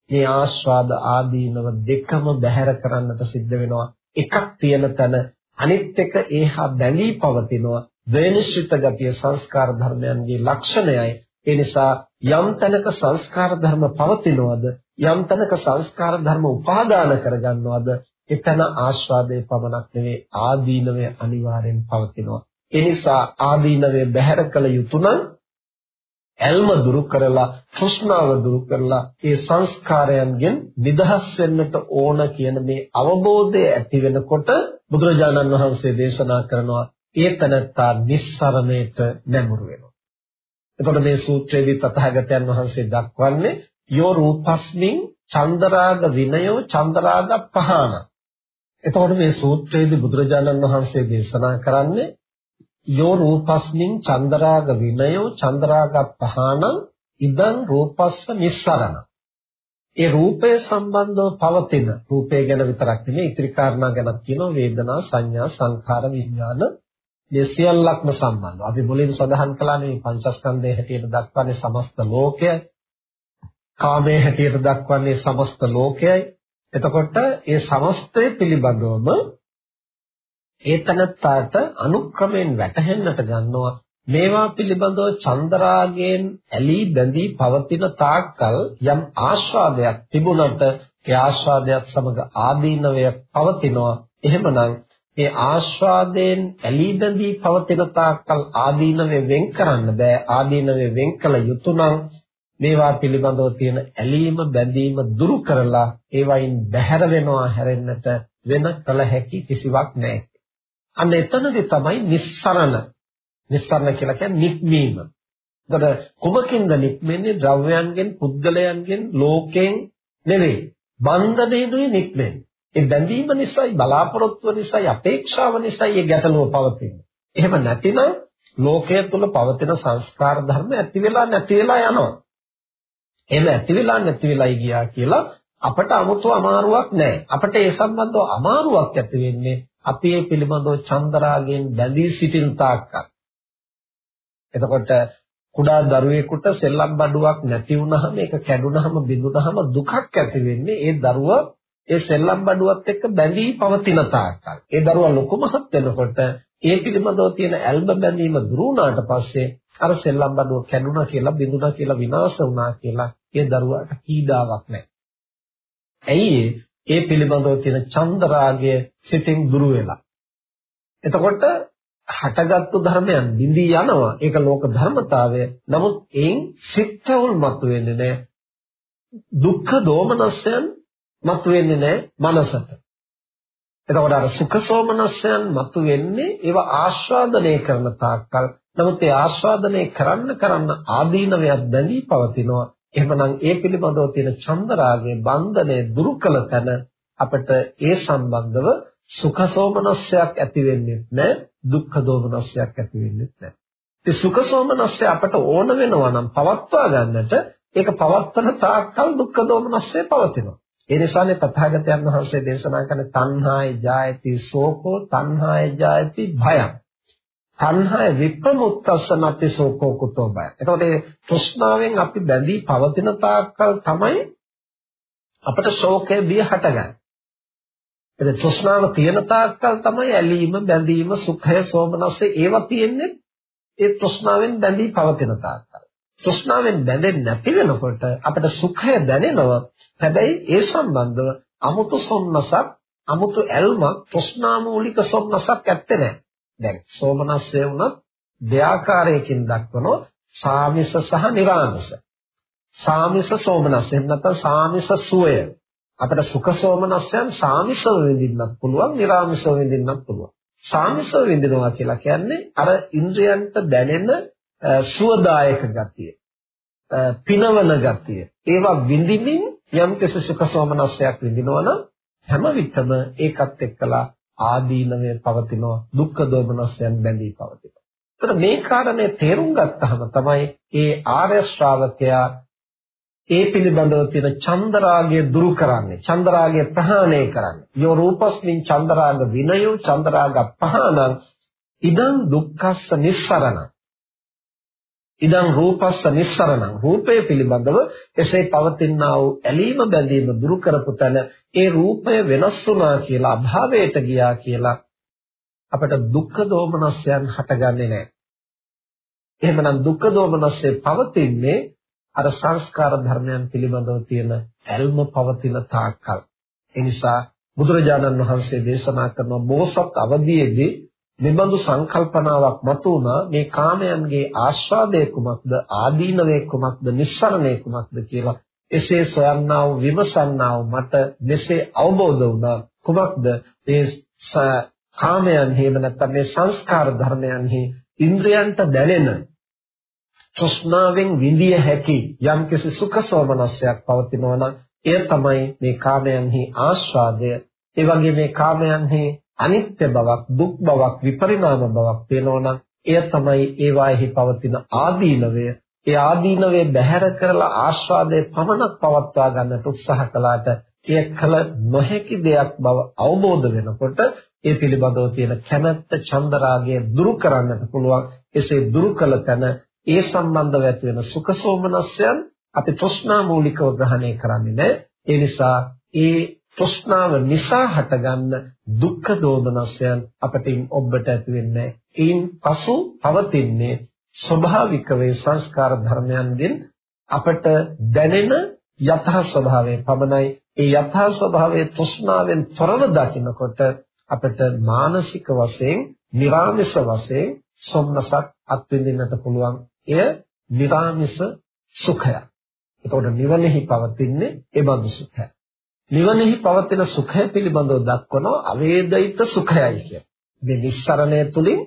මේ ආස්වාද ආදීනව දෙකම බැහැර කරන්නට සිද්ධ වෙනවා. එකක් තියෙන තැන අනිත් එක ඒහා බැඳී පවතිනවා ද්වේනිශ්චිත ගතිය සංස්කාර ධර්මයන්ගේ ලක්ෂණයයි. ඒ නිසා යම් තැනක සංස්කාර ධර්ම පවතිනවද යම් තැනක සංස්කාර ධර්ම උපාදාන කරගන්නවද එතන ආස්වාදයේ පමණක් නෙවෙයි ආදීනවය අනිවාර්යෙන් පවතිනවා. ඒ නිසා ආදීනවය බැහැර කළ යුතු නම් ඇල්ම දුරු කරලා තෘෂ්ණාව දුරු කරලා ඒ සංස්කාරයන්ගෙන් නිදහස් වෙන්නට ඕන කියන මේ අවබෝධය ඇති වෙනකොට බුදුරජාණන් වහන්සේ දේශනා කරනවා ඒ තනත්තා නිස්සරණයට නැඹුරු වෙනවා. එතකොට මේ සූත්‍රයේදී තථාගතයන් වහන්සේ දක්වන්නේ යෝ රූපස්මින් චන්දරාග විනයෝ චන්දරාග පහන. එතකොට මේ සූත්‍රයේදී බුදුරජාණන් වහන්සේ දේශනා කරන්නේ යෝ රූපස්මින් චන්දරාග විනයෝ චන්දරාග පහන ඉදං රූපස්ස නිස්සරණ ඒ රූපය සම්බන්ධව පවතින රූපය ගැන විතරක් නෙමෙයි ඉතිරි කාරණා ගැනත් කියනවා වේදනා සංඥා සංඛාර විඥාන මේ සියල්ලක්ම සම්බන්ධව. අපි මුලින් සඳහන් කළා මේ පංචස්කන්ධය හැටියට දක්වන්නේ සමස්ත ලෝකය. කාමයේ හැටියට දක්වන්නේ සමස්ත ලෝකයයි. එතකොට ඒ සමස්තය පිළිබඳවම ඒතනත්තාට අනුක්‍රමයෙන් වැටහෙන්නට ගන්නවා. මේවා පිළිබඳව චන්දරාගයෙන් ඇලී බැඳී පවතින තාක්කල් යම් ආස්වාදයක් තිබුණට ඒ ආස්වාදයක් සමග ආදීනවයක් පවතිනවා. එහෙමනම් ඒ ආස්වාදයෙන් ඇලී බැඳී පවතින තාක්කල් ආදීනවේ වෙන් කරන්න බෑ. ආදීනවේ වෙන් කළ යුතුයනම් මේවා පිළිබඳව තියෙන ඇලීම බැඳීම දුරු කරලා ඒවයින් බැහැර වෙනවා හැරෙන්නට වෙන කල හැකි කිසිවක් නැහැ. අන්න එතනදී තමයි නිස්සරණ. නිස්සරණ කියලා කියන්නේ නික්මීම. එතකොට කුමකින්ද නික්මෙන්නේ? ද්‍රව්‍යයන්ගෙන්, පුද්ගලයන්ගෙන්, ලෝකයෙන් නෙවෙයි. බන්ධනේදුයි නික්මෙන්නේ. ඒ බැඳීම නිසායි බලාපොරොත්තුව නිසායි අපේක්ෂාව නිසායි මේ ගැටලුව පවතින්නේ. එහෙම නැතිනම් ලෝකය තුල පවතින සංස්කාර ධර්ම ඇති වෙලා නැති වෙලා යනවා. එහෙම ඇති වෙලා නැති වෙලයි ගියා කියලා අපට 아무තු අමාරුවක් නැහැ. අපට ඒ සම්බන්ධව අමාරුවක් ඇති වෙන්නේ අපි ඒ පිළිබඳව චන්දරාගෙන් බැඳී සිටින තාක්කල්. එතකොට කුඩා දරුවෙකුට සෙල්ලම් බඩුවක් නැති වුනහම ඒක කැඩුනහම බිඳුනහම දුකක් ඇති වෙන්නේ ඒ දරුවා ඒ සෙල්ලම් බඩුවත් එක්ක බැඳී පවතින තාක්කල්. ඒ දරුවා ලොකු මහත් වෙනකොට ඒ පිළිබඳව තියෙන ඇල්ම බැඳීම දුරු වුණාට පස්සේ අර සෙල්ලම් බඩුව කැඩුනා කියලා බිඳුනා කියලා විනාශ වුණා කියලා ඒ දරුවාට පීඩාවක් නැහැ. ඇයි ඒ පිළිබඳව තියෙන චන්දරාගය සිතින් දුරු වෙලා. එතකොට හටගත්තු ධර්මයන් බිඳී යනවා. ඒක ලෝක ධර්මතාවය. නමුත් එයින් සිත්වල මතුවෙන්නේ නැහැ. දුක්ඛ දෝමනස්යන් මතුවෙන්නේ නැහැ මනසට. එතකොට අර සුඛ සෝමනස්යන් මතුවෙන්නේ ඒවා ආස්වාදනය කරන තාක්කල් නමුත් ඒ ආස්වාදනය කරන්න කරන්න ආදීනවයක් දැනී පවතිනවා එහෙමනම් ඒ පිළිබඳව තියෙන චන්දරාගයේ බන්ධනය දුරු කළ තැන අපිට ඒ සම්බන්ධව සුඛ සෝමනස්යක් ඇති වෙන්නේ නැහැ දුක්ඛ දෝමනස්යක් ඇති වෙන්නේ නැහැ. ඒ සුඛ සෝමනස්ය අපට ඕන වෙනවා නම් පවත්වා ගන්නට ඒක පවත්වන තාක්කල් දුක්ඛ දෝමනස්ය පවතිනවා. ඒ නිසානේ තථාගතයන් වහන්සේ දේශනා කරන තණ්හාය ජායති සෝකෝ තණ්හාය ජායති භයං. තණ්හාය විප්‍රමුක්තස්සන අපි සෝකෝ කුතෝ බය. එතකොට මේ තෘෂ්ණාවෙන් අපි බැඳී පවතින තාක්කල් තමයි අපට ශෝකය බිය හටගන්නේ. එතකොට තෘෂ්ණාව තියෙන තාක්කල් තමයි ඇලීම, බැඳීම, සුඛය, සෝමනස්ස ඒවා තියෙන්නේ ඒ තෘෂ්ණාවෙන් බැඳී පවතින තාක්කල්. තෘෂ්ණාවෙන් බැඳෙන්නේ නැති වෙනකොට අපිට සුඛය දැනෙනවා. හැබැයි ඒ සම්බන්ධව අමුතු සොම්නසක්, අමුතු ඇල්මක්, තෘෂ්ණා මූලික සොම්නසක් ඇත්තේ නැහැ. දැන් සෝමනස්සය වුණත් දෙආකාරයකින් දක්වනවා සාමිස සහ නිරාමිස. සාමිස සෝමනස්ස එහෙම නැත්නම් සාමිස සුවය. අපිට සුඛ සෝමනස්යන් සාමිසව විඳින්නත් පුළුවන්, නිරාමිසව විඳින්නත් පුළුවන්. සාමිසව විඳිනවා කියලා කියන්නේ අර ඉන්ද්‍රයන්ට දැනෙන සුවදායක ගතිය. පිනවන ගතිය. ඒවා විඳින්මින් යම් කිසි සුඛ සෝමනස්යක් විඳිනවා නම් හැම විටම ඒකත් එක්කලා ආදීනමය පවතිනවා දුක්ඛ දෝමනස්යන් බැඳී පවතිනවා. ඒතර මේ කාරණේ තේරුම් ගත්තහම තමයි ඒ ආර්ය ශ්‍රාවකයා ඒ පිළිබඳව තියෙන චන්දරාගය දුරු කරන්නේ චන්දරාගය ප්‍රහාණය කරන්නේ යෝ රූපස්මින් චන්දරාග විනයෝ චන්දරාග පහනං ඉදං දුක්ඛස්ස නිස්සරණ ඉදං රූපස්ස නිස්සරණං රූපය පිළිබඳව එසේ පවතිනා වූ ඇලීම බැඳීම දුරු කරපු තැන ඒ රූපය වෙනස් වුණා කියලා අභාවයට ගියා කියලා අපට දුක්ඛ දෝමනස්යන් හටගන්නේ නැහැ. එහෙමනම් දුක්ඛ දෝමනස්සේ පවතින්නේ අර සංස්කාර ධර්මයන් පිළිබඳව තියෙන ඇල්ම පවතින තාක්කල්. ඒ නිසා බුදුරජාණන් වහන්සේ දේශනා කරන බෝසත් අවදීයේදී මෙබඳු සංකල්පනාවක් මතුවුණා. මේ කාමයන්ගේ ආස්වාදයේ කුමක්ද ආදීනවේ කුමක්ද නිස්සරණේ කුමක්ද කියලා එසේ සොයන්නා වූ විමසන්නා වූ මට මෙසේ අවබෝධ වුණා. කුමක්ද? මේ කාමයන් හේම නැත්නම් මේ සංස්කාර ධර්මයන්හි ඉන්ද්‍රයන්ට දැනෙන තෘෂ්ණාවෙන් විඳිය හැකි යම්කිසි සුඛ සෝමනස්යක් පවතිනවා නම් එය තමයි මේ කාමයන්හි ආස්වාදය. ඒ වගේ මේ කාමයන්හි අනිත්‍ය බවක් දුක් බවක් විපරිණාම බවක් පේනවනම් එය තමයි ඒවාෙහි පවතින ආදීනවය ඒ ආදීනවේ බැහැර කරලා ආස්වාදයේ පමණක් පවත්වා ගන්නට උත්සාහ කළාට එය කල නොහැකි දෙයක් බව අවබෝධ වෙනකොට ඒ පිළිබඳව තියෙන කැමැත්ත චන්දරාගය දුරු කරන්නට පුළුවන් එසේ දුරු කළ තැන ඒ සම්බන්ධව ඇති වෙන සුඛ සෝමනස්යන් අපි තෘෂ්ණා මූලිකව ග්‍රහණය කරන්නේ නැහැ. ඒ නිසා ඒ තෘෂ්ණාව නිසා හටගන්න දුක්ඛ දෝමනස්යන් අපිට ඔබට ඇති වෙන්නේ ඒන් පසු පවතින්නේ ස්වභාවික වේ සංස්කාර ධර්මයන්ගෙන් අපට දැනෙන යථා ස්වභාවය පමණයි ඒ යථා ස්වභාවයේ තෘෂ්ණාවෙන් තොරව දකිනකොට අපිට මානසික වශයෙන් නිර්ාමිෂ වශයෙන් සොම්නසක් අත්විඳින්නට පුළුවන් එය නිර්ාමිෂ සුඛයක්. එතකොට නිවනෙහි පවතින්නේ ඒ බඳු සුඛයක්. නිවනෙහි පවතින සුඛය පිළිබඳව දක්වන අවේදිත සුඛයයි කියන්නේ. මේ නිස්සරණය තුලින්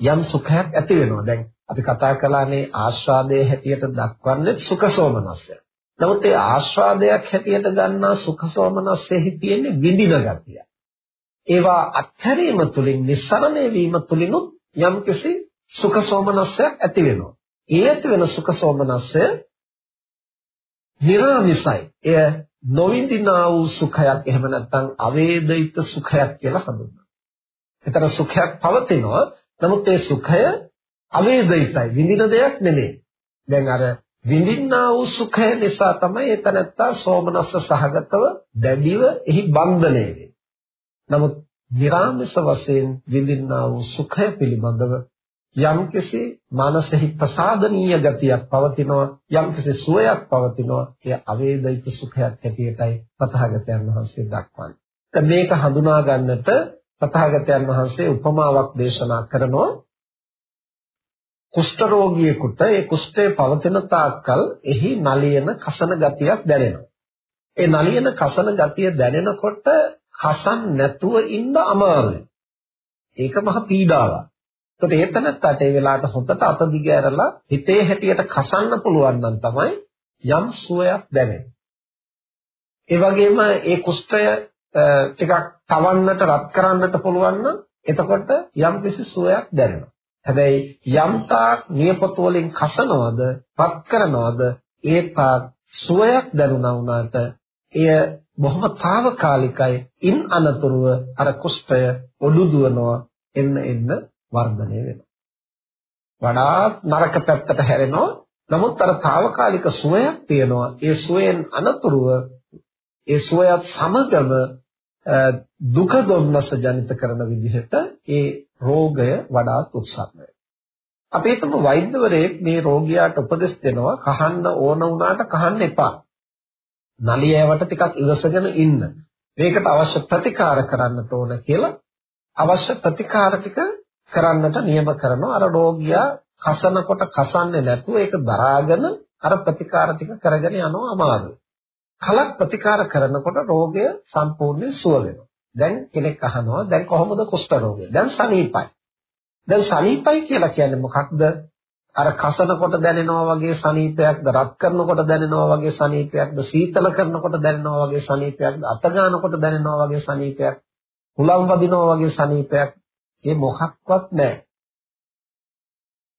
යම් සුඛයක් ඇති වෙනවා. දැන් අපි කතා කළානේ ආස්වාදයේ හැටියට දක්වන්නේ සුඛ සෝමනස්ය. නමුත් ඒ ආස්වාදයක් හැටියට ගන්නා සුඛ සෝමනස්යෙහි තියෙන විඳින ගතිය. ඒවා අත්හැරීම තුලින් නිස්සරණය වීම තුලිනුත් යම්කිසි සුඛ සෝමනස්යක් ඇති වෙනවා. ඒ ඇති වෙන සුඛ සෝමනස්ය නිර්ාමිසයි. එය නොවිඳිනා වූ සුඛයක් එහෙම නැත්නම් අවේදිත සුඛයක් කියලා හඳුන්වනවා. ඒතර සුඛයක් පවතිනවා. නමුත් ඒ සුඛය අවේදිතයි. විඳින දෙයක් නෙමෙයි. දැන් අර විඳින්නා වූ සුඛය නිසා තමයි එතනත්තා සෝමනස්ස සහගතව දැඩිව එහි බන්ධනය වෙන්නේ. නමුත් නිර්ාමස වශයෙන් විඳින්නා වූ සුඛය පිළිබඳව යම්කිසි මානසික ප්‍රසාදනීය ගතියක් පවතිනවා යම්කිසි සුවයක් පවතිනවා එය අවේදිත සුඛයක් හැටියටයි තථාගතයන් වහන්සේ දක්වන්නේ. දැන් මේක හඳුනා ගන්නට තථාගතයන් වහන්සේ උපමාවක් දේශනා කරනවා කුෂ්ඨ රෝගියෙකුට ඒ කුෂ්ඨය පවතින තාක්කල් එහි නලියන කසන ගතියක් දැනෙනවා. ඒ නලියන කසන ගතිය දැනෙනකොට කසන් නැතුව ඉන්න අමාරුයි. ඒක මහ පීඩාවක්. ඒකට ඒතනත්තට ඒ වෙලාවට හොඳට අත දිග ඇරලා හිතේ හැටියට කසන්න පුළුවන් නම් තමයි යම් සුවයක් දැනෙන්නේ. ඒ වගේම ඒ කුෂ්ඨය ටිකක් තවන්නට රත් කරන්නට පුළුවන් නම් එතකොට යම් කිසි සුවයක් දැනෙනවා. හැබැයි යම් තාක් නියපොතු වලින් කසනවද, පත් කරනවද, ඒ තාක් සුවයක් දැනුණා වුණාට එය බොහොම తాවකාලිකයි. ඉන් අනතුරුව අර කුෂ්ඨය ඔඩු දුවනවා එන්න එන්න වර්ධනය වෙනවා. වඩාත් නරක පැත්තට හැරෙනවා. නමුත් අර తాවකාලික සුවයක් තියෙනවා. ඒ සුවයෙන් අනතුරුව ඒ සුවයත් සමගම දුක දුම්නස ජනිත කරන විදිහට ඒ රෝගය වඩාත් උත්සන්නයි. අපි හිතමු වෛද්‍යවරයෙක් මේ රෝගියාට උපදෙස් දෙනවා කහන්න ඕන වුණාට කහන්න එපා. නලියවට ටිකක් ඉවසගෙන ඉන්න. මේකට අවශ්‍ය ප්‍රතිකාර කරන්නට ඕන කියලා අවශ්‍ය ප්‍රතිකාර ටික කරන්නට නියම කරනවා. අර රෝගියා කසනකොට කසන්නේ නැතුව ඒක දරාගෙන අර ප්‍රතිකාර ටික කරගෙන යනවා අමාරුයි. කලක් ප්‍රතිකාර කරනකොට රෝගය සම්පූර්ණයෙන් සුව වෙනවා. දැන් කෙනෙක් අහනවා දැන් කොහොමද කුෂ්ඨ රෝගය? දැන් සනීපයි. දැන් සනීපයි කියලා කියන්නේ මොකක්ද? අර කසනකොට දැනෙනවා වගේ සනීපයක්ද රත් කරනකොට දැනෙනවා වගේ සනීපයක්ද සීතල කරනකොට දැනෙනවා වගේ සනීපයක්ද අත ගන්නකොට දැනෙනවා වගේ සනීපයක් හුලම් වදිනවා වගේ සනීපයක් ඒ මොකක්වත් නැහැ.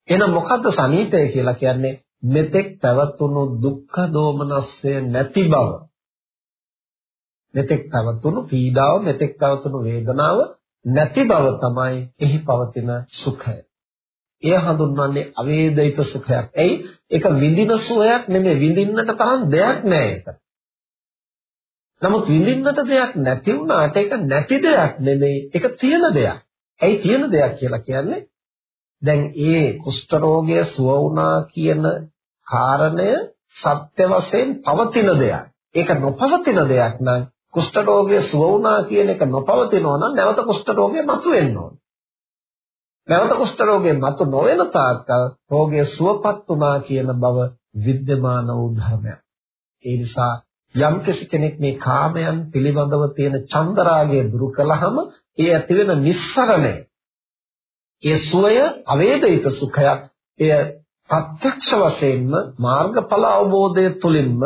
එහෙනම් මොකද්ද සනීපය කියලා කියන්නේ? මෙතෙක් පැවතුණු දුක්ඛ දෝමනස්සය නැති බව. මෙතෙක් පැවතුණු පීඩාව, මෙතෙක් පැවතුණු වේදනාව නැති බව තමයි එහි පවතින සුඛය. එය හඳුන්වන්නේ අවේදිත සුඛයක්. එයි ඒක විඳින සුවයක් නෙමෙයි විඳින්නට තරම් දෙයක් නෑ ඒක. නමුත් විඳින්නට දෙයක් නැති වුණාට ඒක නැති දෙයක් නෙමෙයි ඒක තියෙන දෙයක්. ඇයි තියෙන දෙයක් කියලා කියන්නේ දැන් ඒ කුෂ්ඨ රෝගය සුව වුණා කියන කාරණය සත්‍ය වශයෙන් පවතින දෙයක්. ඒක නොපවතින දෙයක් නම් කුෂ්ඨ රෝගය සුව වුණා කියන එක නොපවතිනවා නම් නැවත කුෂ්ඨ රෝගය මතුවෙන්න ඕන. නැවත කුෂ්ඨ රෝගය මතු නොවන තාක්කල් රෝගය සුවපත් වුණා කියන බව විද්‍යමාන වූ ධර්මයක්. ඒ නිසා යම් කෙනෙක් මේ කාමයන් පිළිබඳව තියෙන චන්දරාගය දුරු කළාම ඒ ඇති වෙන නිස්සරණය ඒ සුවය අවේදිත සුඛයක් එය ප්‍රත්‍යක්ෂ වශයෙන්ම මාර්ගඵල අවබෝධය තුළින්ම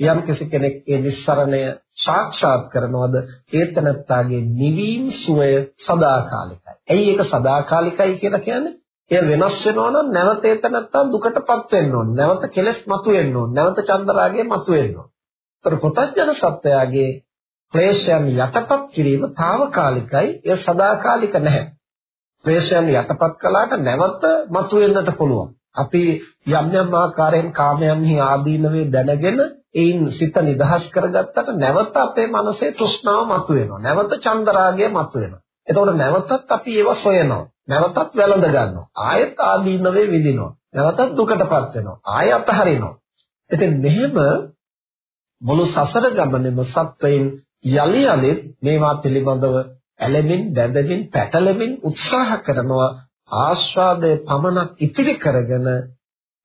යම් කෙනෙක් ඒ නිස්සරණය සාක්ෂාත් කරනවද ඒතනත්තාගේ නිවීම සුවය සදාකාලිකයි. ඇයි ඒක සදාකාලිකයි කියලා කියන්නේ? එය වෙනස් වෙනවා නම් නැවත ඒතනත්තා දුකටපත් වෙන්න ඕන. නැවත කෙලස් මතුවෙන්න ඕන. නැවත චන්දරාගය මතුවෙන්න ඕන. ඒතර පොතජන සත්‍යයගේ ක්ලේශයන් යටපත් කිරීම తాවකාලිකයි එය සදාකාලික නැහැ ක්ලේශයන් යටපත් කළාට නැවත මතුවෙන්නට පුළුවන් අපි යම් යම් ආකාරයෙන් කාමයන්හි ආදීනවේ දැනගෙන ඒන් සිත නිදහස් කරගත්තට නැවත අපේ මනසේ තෘෂ්ණාව මතුවෙනවා. නැවත චන්දරාගය මතුවෙනවා. එතකොට නැවතත් අපි ඒව සොයනවා. නැවතත් වැළඳ ගන්නවා. ආයෙත් ආදීනවේ විඳිනවා. නැවතත් දුකටපත් වෙනවා. ආයෙ අතහරිනවා. ඉතින් මෙහෙම මුළු සසර ගමනේම සත්වයින් යලි යලිත් මේවා පිළිබඳව ඇලෙමින් බැඳෙමින් පැටලෙමින් උත්සාහ කරනවා ආස්වාදය පමණක් ඉතිරි කරගෙන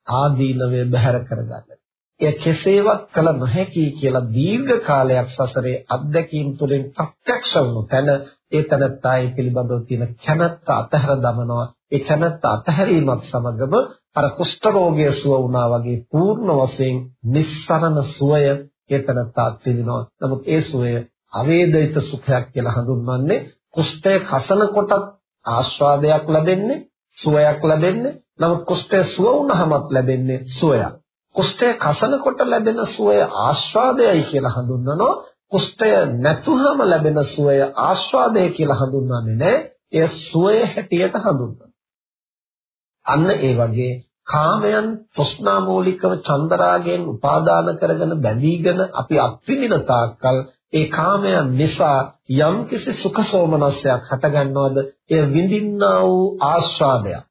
ආදීනවය බැහැර කරගන්න. එය කෙසේවත් කළ නොහැකි කියලා දීර්ඝ කාලයක් සසරේ අත්දැකීම් තුළින් ප්‍රත්‍යක්ෂ වුණු තැන ඒ තනත්තායි පිළිබඳව තියෙන කැමැත්ත අතහැර දමනවා. ඒ කැමැත්ත අතහැරීමත් සමගම අර කුෂ්ඨ රෝගය සුව වුණා වගේ පූර්ණ වශයෙන් නිස්සරණ සුවය ඒ තනත්තා අත්විඳිනවා. නමුත් ඒ සුවය අවේදිත සුඛයක් කියලා හඳුන්වන්නේ කුෂ්ඨය කසන කොටත් ආස්වාදයක් ලැබෙන්නේ සුවයක් ලැබෙන්නේ. නමුත් කුෂ්ඨය සුව වුණාමත් ලැබෙන්නේ සුවයක්. කුෂ්ඨය කසනකොට ලැබෙන සුවය ආස්වාදයයි කියලා හඳුන්වනවා. කුෂ්ඨය නැතුවම ලැබෙන සුවය ආස්වාදය කියලා හඳුන්වන්නේ නැහැ. එය සුවය හැටියට හඳුන්වනවා. අන්න ඒ වගේ කාමයන් තෘෂ්ණා මූලිකව චන්දරාගයෙන් උපාදාන කරගෙන බැඳීගෙන අපි අත්විඳින තාක්කල් ඒ කාමයන් නිසා යම්කිසි සුඛ සෝමනස්යක් හටගන්නවද එය විඳින්නා වූ ආස්වාදයක්.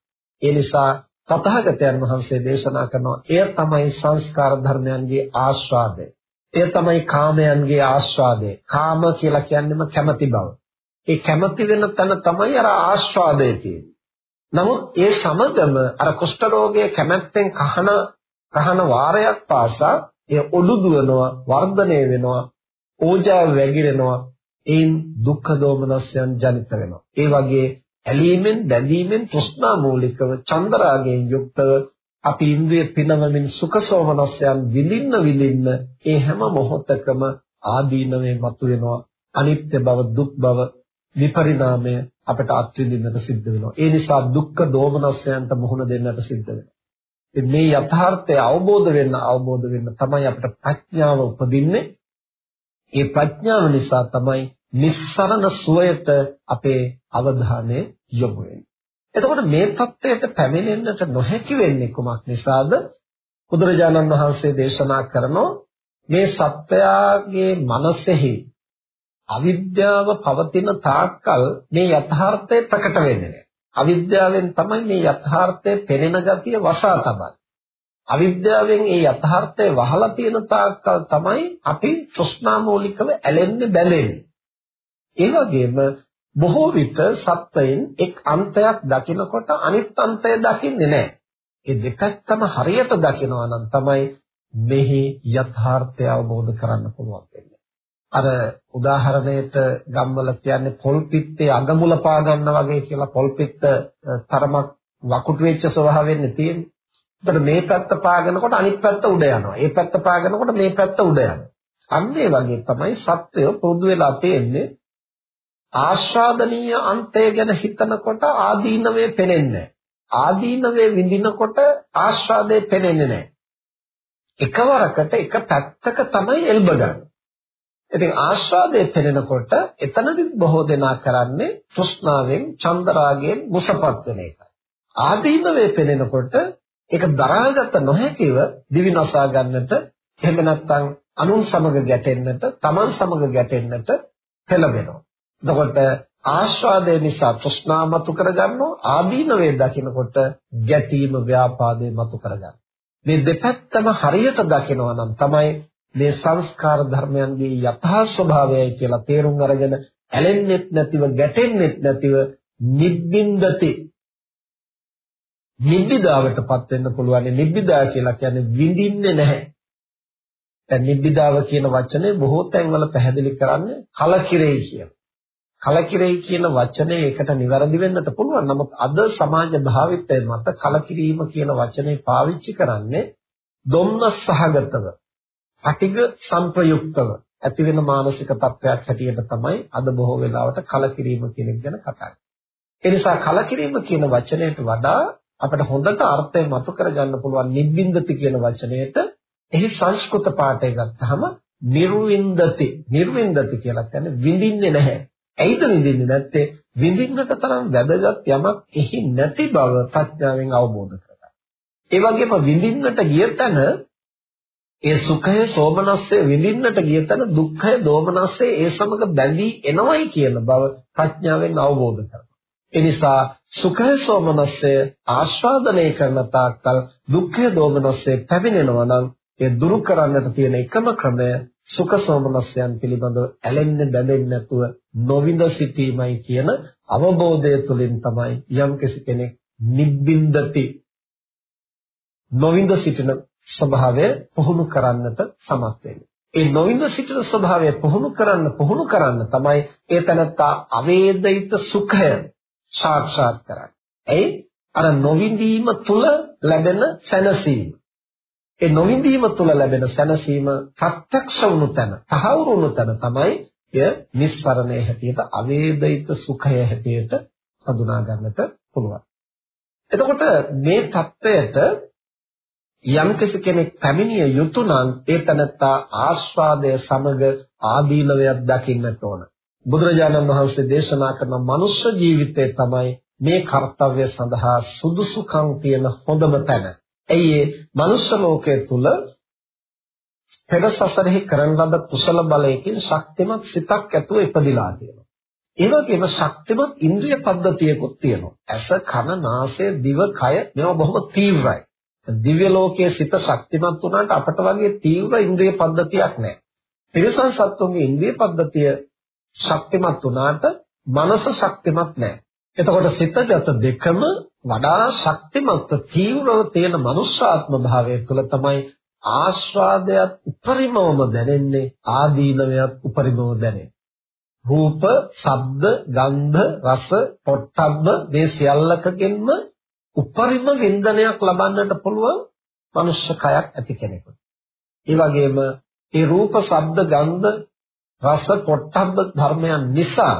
ඒ නිසා තථාගතයන් වහන්සේ දේශනා කරනවා එය තමයි සංස්කාර ධර්මයන්ගේ ආස්වාදය. එය තමයි කාමයන්ගේ ආස්වාදය. කාම කියලා කියන්නේම කැමැති බව. ඒ කැමැති වෙන තැන තමයි අර ආස්වාදය තියෙන්නේ. නමුත් ඒ සමගම අර කුෂ්ඨ රෝගයේ කැමැත්තෙන් කහන කහන වාරයක් පාසා එය ඔඩු දුවනවා වර්ධනය වෙනවා ඕජාව වැగిරෙනවා ඒන් දුක්ඛ දෝමනස්යන් ජනිත වෙනවා. ඒ වගේ ඇලීමෙන් බැඳීමෙන් තෘෂ්ණා මූලිකව චන්දරාගයෙන් යුක්තව අපි ඉන්ද්‍රිය පිනවමින් සුඛ සෝමනස්යන් විඳින්න විඳින්න ඒ හැම මොහොතකම ආදීනවේ මතුවෙනවා අනිත්‍ය බව දුක් බව විපරිණාමය අපට අත්විඳින්නට සිද්ධ වෙනවා ඒ නිසා දුක්ඛ දෝමනස්යන්ට මුහුණ දෙන්නට සිද්ධ වෙනවා මේ යථාර්ථය අවබෝධ වෙන්න අවබෝධ වෙන්න තමයි අපිට ප්‍රඥාව උපදින්නේ ඒ ප්‍රඥාව නිසා තමයි නිස්සරණ සුවයට අපේ අවධානය යොමු වෙන්නේ. එතකොට මේ தත්වයට පැමිණෙන්නට නොහැකි වෙන්නේ කුමක් නිසාද? බුදුරජාණන් වහන්සේ දේශනා කරනෝ මේ සත්‍යයේ මනසෙහි අවිද්‍යාව පවතින තාක්කල් මේ යථාර්ථය ප්‍රකට වෙන්නේ නැහැ. අවිද්‍යාවෙන් තමයි මේ යථාර්ථය පෙනෙන ගතිය වසා තබන්නේ. අවිද්‍යාවෙන් ඒ යථාර්ථය වහලා තියෙන තාක්කල් තමයි අපි තෘෂ්ණා මූලිකව ඇලෙන්නේ බැඳෙන්නේ. ඒ වගේම බොහෝ විට සත්වයන් එක් අන්තයක් දකිනකොට අනිත් අන්තය දකින්නේ නැහැ. ඒ දෙකක්ම හරියට දකිනවා නම් තමයි මෙහි යථාර්ථය අවබෝධ කරගන්න පුළුවන් වෙන්නේ. අර උදාහරණයට ගම්වල කියන්නේ පොල් පිත්තේ අගමුල පා ගන්න වගේ කියලා පොල් පිත්ත තරමක් වකුටු වෙච්ච ස්වභාවයෙන් තියෙන්නේ. එතකොට මේ පැත්ත පාගනකොට අනිත් පැත්ත උඩ යනවා. ඒ පැත්ත පාගනකොට මේ පැත්ත උඩ යනවා. අන්න ඒ වගේ තමයි සත්‍යය පුරුදු වෙලා තියෙන්නේ ආස්වාදනීය අන්තය ගැන හිතනකොට ආදීනවේ පෙනෙන්නේ ආදීනවේ විඳිනකොට ආස්වාදේ පෙනෙන්නේ නැහැ. එකවරකට එක පැත්තක තමයි එල්බ ගන්න. ඉතින් ආස්වාදයේ පෙනෙනකොට එතනදි බොහෝ දෙනා කරන්නේ තෘෂ්ණාවෙන්, චන්දරාගයෙන් මුසපත් වෙන එක. ආදීනවේ පෙනෙනකොට ඒක දරාගත නොහැකිව දිවි නසා ගන්නට එහෙම නැත්නම් අනුන් සමග ගැටෙන්නට, Taman සමග ගැටෙන්නට පෙළඹෙනවා. එතකොට ආස්වාදය නිසා තෘෂ්ණා මතු කරගන්නවා ආදීනවේ දකිනකොට ගැටීම ව්‍යාපාදේ මතු කරගන්නවා මේ දෙපැත්තම හරියට දකිනවා නම් තමයි මේ සංස්කාර ධර්මයන්ගේ යථා ස්වභාවයයි කියලා තේරුම් අරගෙන ඇලෙන්නෙත් නැතිව ගැටෙන්නෙත් නැතිව නිබ්බින්දති. නිබ්බිදාවටපත් වෙන්න පුළුවන් නිබ්බිදා කියලා කියන්නේ විඳින්නේ නැහැ. දැන් නිබ්බිදාව කියන වචනේ බොහෝ තැන්වල පැහැදිලි කරන්නේ කලකිරෙයි කියලා. කලකිරෙයි කියන වචනේ ඒකට නිවැරදි වෙන්නත් පුළුවන්. නමුත් අද සමාජ භාවිතය මත කලකිරීම කියන වචනේ පාවිච්චි කරන්නේ දුම්නස් සහගතව, අටිග සංප්‍රයුක්තව ඇති වෙන මානසික තත්ත්වයක් හැටියට තමයි අද බොහෝ වෙලාවට කලකිරීම කියන එක ගැන කතා කරන්නේ. ඒ නිසා කලකිරීම කියන වචනයට වඩා අපිට හොඳට අර්ථය මතු කරගන්න පුළුවන් නිබ්බින්දති කියන වචනයට එහි සංස්කෘත පාඨය ගත්තහම නිර්වින්දති නිර්වින්දති කියලා කියන්නේ විඳින්නේ නැහැ ඇයිද විඳින්නේ නැත්තේ? විඳින්නට තරම් වැදගත් යමක් එහි නැති බව ප්‍රඥාවෙන් අවබෝධ කරගන්න. ඒ වගේම විඳින්නට ගිය තැන ඒ සුඛය සෝමනස්සය විඳින්නට ගිය තැන දුක්ඛය දෝමනස්සය ඒ සමග බැඳී එනවයි කියන බව ප්‍රඥාවෙන් අවබෝධ කරගන්න. ඒ නිසා සුඛය සෝමනස්සය ආස්වාදනය කරන තාක්කල් දුක්ඛය දෝමනස්සය පැමිණෙනවා නම් ඒ දුරු කරන්නට තියෙන එකම ක්‍රමය සුඛ සෝමනස්යන් පිළිබඳව ඇලෙන්න බැඳෙන්නේ නැතුව නොවිඳ සිටීමයි කියන අවබෝධය තුළින් තමයි යම් කෙනෙක් නිබ්බින්දති නොවිඳ සිටින ස්වභාවය පුහුණු කරන්නට සමත් වෙන්නේ. ඒ නොවිඳ සිටින ස්වභාවය පුහුණු කරන්න පුහුණු කරන්න තමයි ඒ තනත්තා අවේදිත සුඛය සාක්ෂාත් කරන්නේ. ඒ අර නොවිඳීම තුල ලැබෙන සැනසීම. ඒ නොවිඳීම තුල ලැබෙන සැනසීම ප්‍රත්‍යක්ෂ වුණු තැන, තහවුරු වුණු තැන තමයි එය නිස්සරණයේ හැටියට අවේදිත සුඛය හැටියට හඳුනා ගන්නට පුළුවන්. එතකොට මේ தත්වයට යම් කෙනෙක් පැමිණිය යුතු නම් ඒ තනත්තා ආස්වාදය සමග ආදීනවයක් දකින්නට ඕන. බුදුරජාණන් වහන්සේ දේශනා කරන මනුෂ්‍ය ජීවිතය තමයි මේ කාර්යය සඳහා සුදුසුකම් තියෙන හොඳම තැන. ඇයි ඒ මනුෂ්‍ය ලෝකයේ තුල පෙර සසරෙහි කරන ලද කුසල බලයකින් ශක්තිමත් සිතක් ඇතුව ඉපදිලා තියෙනවා. ඒ වගේම ශක්තිමත් ඉන්ද්‍රිය පද්ධතියකුත් තියෙනවා. ඇස, කන, නාසය, දිව, කය මේවා බොහොම තීව්‍රයි. දිව්‍ය ලෝකයේ සිත ශක්තිමත් වුණාට අපට වගේ තීව්‍ර ඉන්ද්‍රිය පද්ධතියක් නැහැ. තිරසන් සත්තුන්ගේ ඉන්ද්‍රිය පද්ධතිය ශක්තිමත් වුණාට මනස ශක්තිමත් නැහැ. එතකොට සිතගත දෙකම වඩා ශක්තිමත් තීව්‍රව තියෙන මනුෂ්‍යාත්ම භාවය තුළ තමයි ආස්වාදයක් උපරිමවම දැනෙන්නේ ආදීනවයක් උපරිමව දැනෙන්නේ. රූප, ශබ්ද, ගන්ධ, රස, පොට්ටබ්බ මේ සියල්ලකගෙන්ම උපරිම වින්දනයක් ලබන්නට පුළුවන් මනුෂ්‍ය කයක් ඇති කෙනෙකුට. ඒ වගේම ඒ රූප, ශබ්ද, ගන්ධ, රස, පොට්ටබ්බ ධර්මයන් නිසා